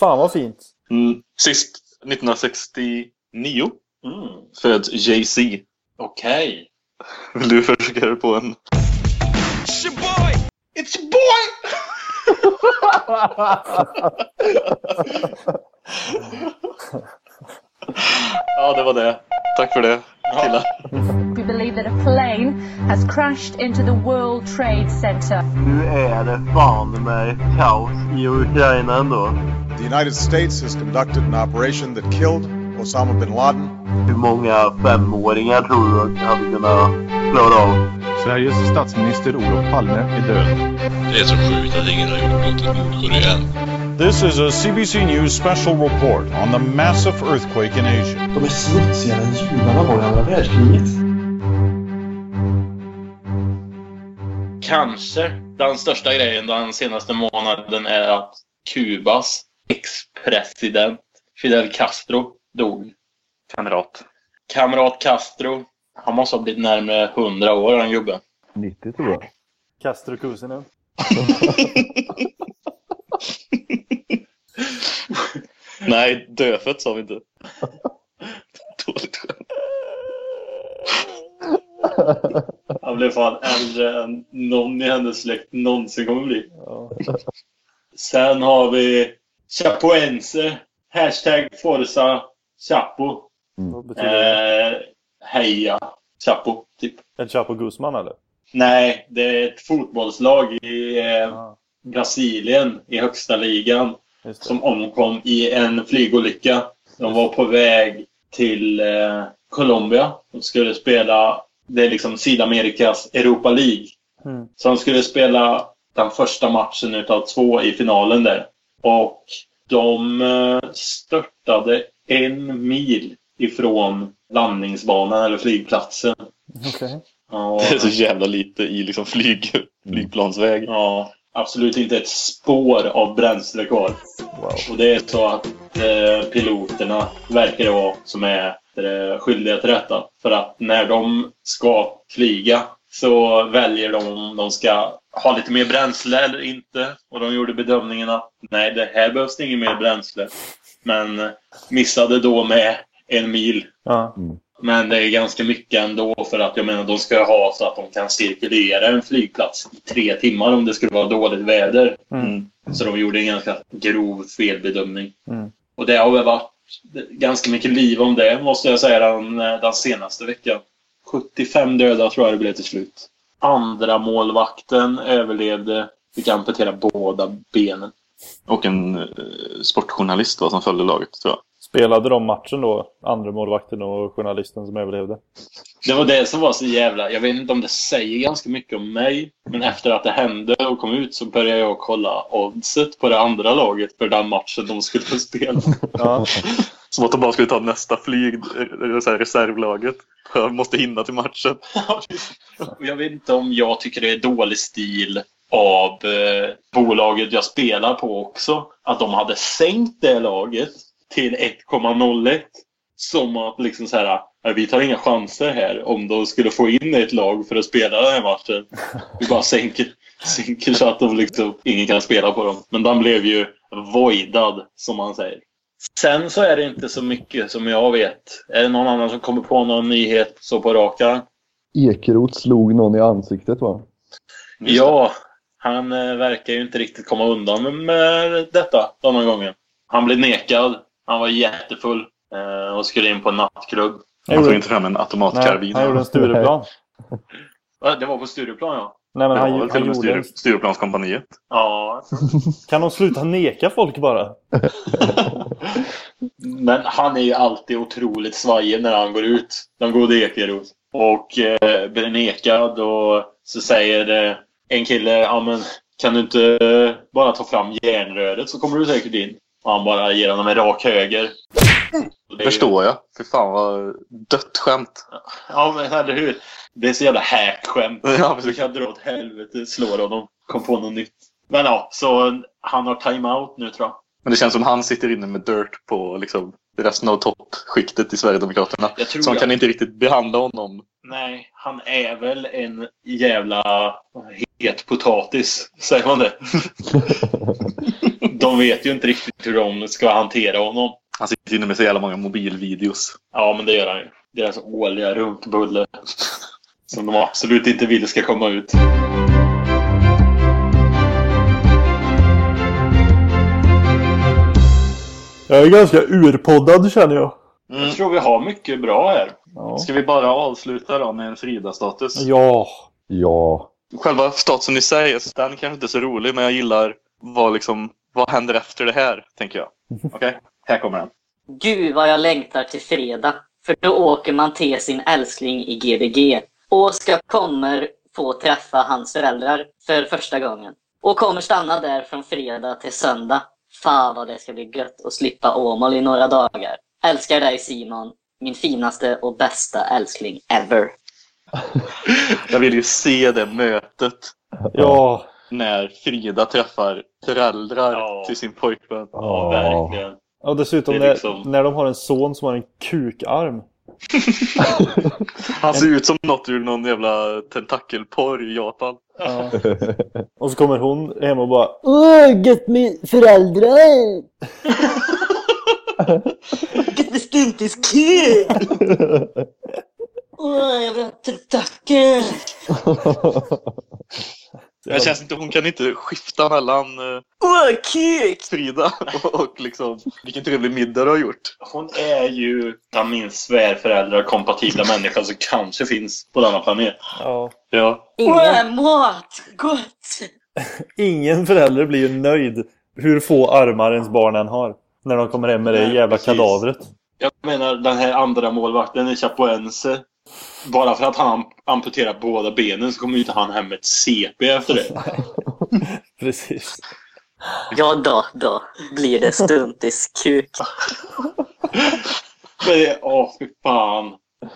Fan vad fint. Mm. Sist 1969 Mm. föds Jay-Z. Okej. Vill du försöka på en? It's your boy! It's your boy! Ja, det var det. Tack för det, killar. We believe that a plane has crashed into the World Trade Center. Nu är det fan med kaos i Ukraina ändå. The United States has conducted an operation that killed Osama bin Laden. Hur många femåringar tror du hade kunnat klara av? Sveriges statsminister Olof Palme är död. Det är så sjukt att ingen har gjort något åt Nordkorea. This is a CBC News special report on the massive earthquake in Asia. De är smutsigare än judarna var i andra världskriget. Kanske den största grejen den senaste månaden är att Kubas ex-president Fidel Castro dog. Kamrat. Kamrat Castro. Han måste ha blivit närmare 100 år den gubben. 90 tror jag. Castro Kusinen. [laughs] Nej, dödfött sa vi inte. Dåligt skämt. Han blev fan äldre än någon i hennes släkt någonsin kommer bli. Sen har vi Chapoense. Hashtag Forza Chapo. Vad betyder det? Eh, heja Chapo, typ. El Chapo Guzman eller? Nej, det är ett fotbollslag i, eh, Brasilien i högsta ligan som omkom i en flygolycka. De var på väg till eh, Colombia och skulle spela, det är liksom Sydamerikas Europa League. Mm. Så de skulle spela den första matchen utav två i finalen där. Och de eh, störtade en mil ifrån landningsbanan eller flygplatsen. Okej. Ja, Det är så jävla lite i liksom flyg, flygplansväg. Ja, absolut inte ett spår av bränsle kvar. Och det är så att eh, piloterna verkar det vara som är eh, skyldiga till detta. För att när de ska flyga så väljer de om de ska ha lite mer bränsle eller inte. Och de gjorde bedömningen att nej, det här behövs det inget mer bränsle. Men missade då med en mil. Ja. Men det är ganska mycket ändå för att jag menar de ska ha så att de kan cirkulera en flygplats i tre timmar om det skulle vara dåligt väder. Mm. Så de gjorde en ganska grov felbedömning. Mm. Och det har väl varit ganska mycket liv om det måste jag säga den, den senaste veckan. 75 döda tror jag det blev till slut. Andra målvakten överlevde. Fick amputera båda benen. Och en eh, sportjournalist va, som följde laget tror jag. Spelade de matchen då? Andra målvakten och journalisten som överlevde? Det var det som var så jävla... Jag vet inte om det säger ganska mycket om mig. Men efter att det hände och kom ut så började jag kolla oddset på det andra laget för den matchen de skulle spela. Ja. [laughs] Som att de bara skulle ta nästa flyg, eh, så här, reservlaget. Jag måste hinna till matchen. [laughs] Jag vet inte om jag tycker det är dålig stil av eh, bolaget jag spelar på också. Att de hade sänkt det laget till 1,01. Som att liksom så här, "Nej, vi tar inga chanser här om de skulle få in ett lag för att spela den här matchen. Vi bara sänker, [laughs] sänker så att de liksom, ingen kan spela på dem. Men den blev ju voidad, som man säger. Sen så är det inte så mycket som jag vet. Är det någon annan som kommer på någon nyhet så på raka? Ekeroth slog någon i ansiktet va? Ja, han eh, verkar ju inte riktigt komma undan med, med detta denna gången. Han blev nekad. Han var jättefull eh, och skulle in på en nattklubb. Han tog inte fram en automatkarbin. Nej, han gjorde en Stureplan. [laughs] Ja, Det var på Stureplan ja. Nej, men Det han, var han, väl till och med gjorde Stureplanskompaniet. Ja, [laughs] Kan de sluta neka folk bara? [laughs] men han är ju alltid otroligt svajig när han går ut. Den gode Ekeroth. Och eh, blir nekad och så säger eh, en kille, ja men kan du inte eh, bara ta fram järnröret så kommer du säkert in. Och han bara ger honom en rak höger. Det Förstår jag. Fy fan vad dött skämt. Ja, men eller hur? Det är så jävla hack-skämt. Ja, du kan dra åt helvete, slår honom. Kom på något nytt. Men ja, så han har time-out nu tror jag. Men det känns som han sitter inne med dirt på liksom, resten av toppskiktet i Sverigedemokraterna. De jag- kan inte riktigt behandla honom. Nej, han är väl en jävla het potatis. Säger man det? [laughs] de vet ju inte riktigt hur de ska hantera honom. Han sitter inne med så jävla många mobilvideos. Ja, men det gör han ju. Deras årliga runkbulle. Som de absolut inte vill ska komma ut. Jag är ganska urpoddad känner jag. Jag tror vi har mycket bra här. Ja. Ska vi bara avsluta då med en Frida-status? Ja. Ja. Själva statusen i sig, alltså, den kanske inte är så rolig, men jag gillar vad liksom, vad händer efter det här, tänker jag. [laughs] Okej, här kommer den. Gud vad jag längtar till fredag. För då åker man till sin älskling i Gbg. Oskar kommer få träffa hans föräldrar för första gången. Och kommer stanna där från fredag till söndag. Fan vad det ska bli gött att slippa Åmål i några dagar. Älskar dig Simon. Min finaste och bästa älskling ever. [laughs] Jag vill ju se det mötet. Ja. När Frida träffar föräldrar till sin pojkvän. Ja, verkligen. Och dessutom är när, liksom- när de har en son som har en kukarm. [laughs] Han ser ut som något ur någon jävla tentakelporr i Japan. Ja. [laughs] Och så kommer hon hem och bara Åh, gött med föräldrar! [laughs] Gött med stuntiskuk! Åh, jag vill ha tentakel! Det känns inte, hon kan inte skifta mellan uh! Frida [laughs] och, och liksom vilken trevlig middag du har gjort. Hon är ju den minst svärföräldrar-kompatibla människan som kanske finns på denna planet. Ja. Ja. Åh, mat! Gott! [laughs] Ingen förälder blir ju nöjd hur få armar ens barn än har. När de kommer hem med det Nej, jävla precis. kadavret. Jag menar den här andra målvakten i Chapoense. Bara för att han amputerar båda benen så kommer ju inte han hem med ett CP efter det. [laughs] Precis. Ja då, då blir det stuntiskuk. Men det, åh fy fan.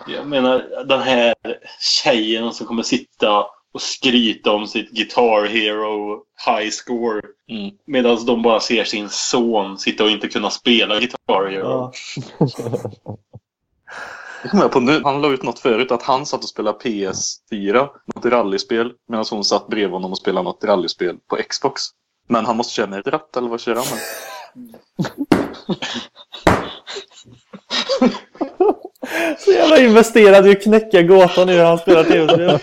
Jag menar den här tjejen som kommer sitta och skryta om sitt Guitar Hero High Score. Medan de bara ser sin son sitta och inte kunna spela Guitar Hero. [laughs] Jag kommer på nu, han la ut något förut att han satt och spelade PS4, något rallyspel, medan hon satt bredvid honom och spelade något rallyspel på Xbox. Men han måste köra med ratt, eller vad kör han med? [laughs] Så jävla investerad i att knäcka gåtan nu när han spelar tv-spel.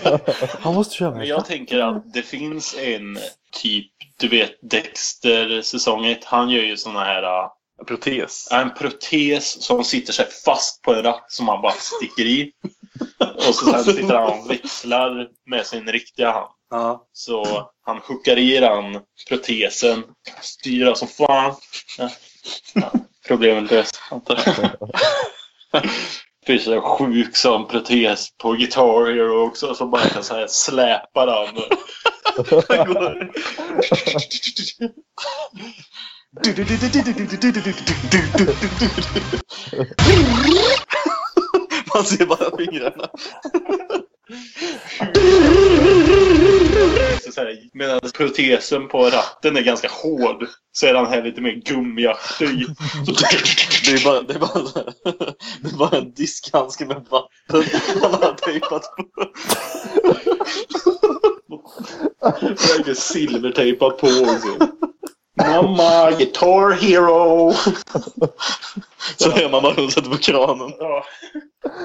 [laughs] Han måste köra Men med. jag tänker att det finns en typ, du vet Dexter säsong 1. Han gör ju såna här... äh, Protes. Ja, en protes som sitter sig fast på en ratt som man bara sticker i. Och så sen sitter han och växlar med sin riktiga hand. Så han hookar i den protesen, styrar som fan. Ja. Ja, problemet löst. antar jag. Finns en sjuk som protes på Guitar Hero också som bara kan så här släpa den. [laughs] Man ser bara fingrarna. Medan protesen på ratten är ganska hård så är den här lite mer gummiaktig. Det är bara, det är bara, det är bara en diskhandske med vatten han har tejpat på. Är silvertejpat på också. Mamma, Guitar Hero! Så hör man bara hon sätter på kranen. Ja,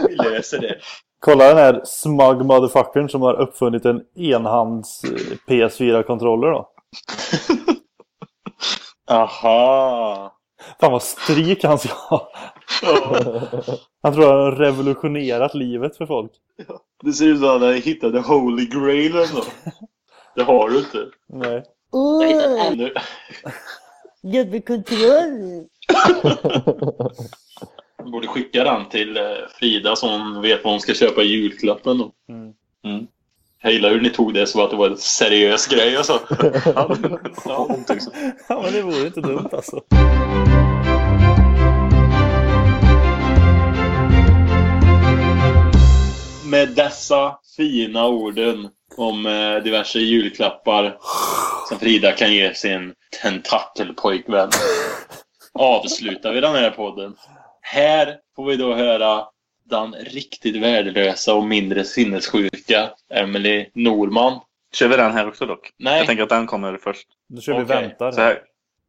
vi löser det. Kolla den här smug motherfuckern som har uppfunnit en enhands eh, PS4-kontroller då. Aha! Fan vad stryk han ska ha. Han tror han har revolutionerat livet för folk. Det ser ut som att han hittade Holy Grail något. Det har du inte. Nej. Nu. Dubbelkontroll! Jag borde skicka den till eh, Frida så hon vet vad hon ska köpa i julklappen då. Mm. Jag gillar hur ni tog det så att det var en seriös grej alltså. [laughs] Ja. Ja men det vore inte dumt alltså. Med dessa fina orden om eh, diverse julklappar som Frida kan ge sin tentakelpojkvän avslutar vi den här podden. Här får vi då höra den riktigt värdelösa och mindre sinnessjuka Emily Norman. Kör vi den här också dock? Nej. Jag tänker att den kommer först. Då kör vi Okej. väntar. Så här.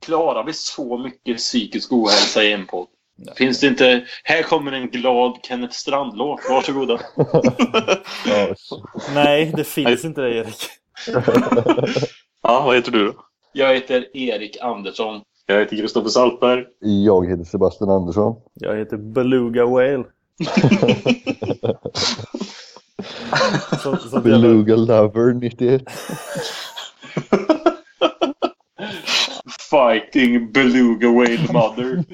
Klarar vi så mycket psykisk ohälsa i en podd? Finns det inte... Här kommer en glad Kenneth Strand-låt. Varsågoda. [laughs] Nej, det finns inte det Erik. [laughs] Ja, vad heter du då? Jag heter Erik Andersson. Jag heter Kristoffer Saltberg. Jag heter Sebastian Andersson. Jag heter Beluga Whale. [laughs] Så, så Beluga Lover 91. Fighting Beluga Whale Mother.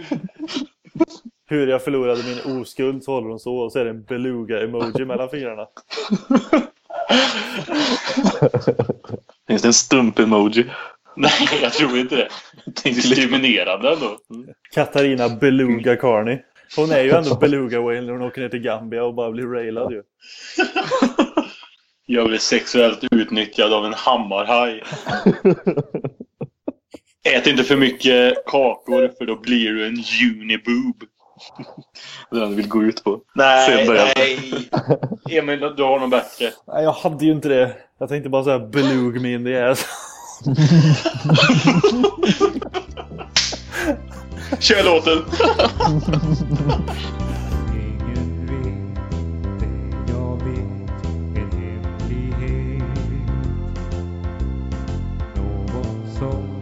Hur jag förlorade min oskuld så håller hon så och så är det en beluga-emoji mellan fingrarna. [laughs] Finns det en stump-emoji? Nej, jag tror inte det. Diskriminerande ändå. Katarina Beluga Carney. Hon är ju ändå Beluga Whale när hon åker ner till Gambia och bara blir railad ju. Jag blev sexuellt utnyttjad av en hammarhaj. [laughs] Ät inte för mycket kakor för då blir du en uniboob. [laughs] Det är den vill gå ut på. Nej, nej. Emil, du har något bättre. Nej, jag hade ju inte det. Jag tänkte bara säga Belug me in the ass. [laughs] Kör låten! [laughs] Jag vet en hemlighet Någon som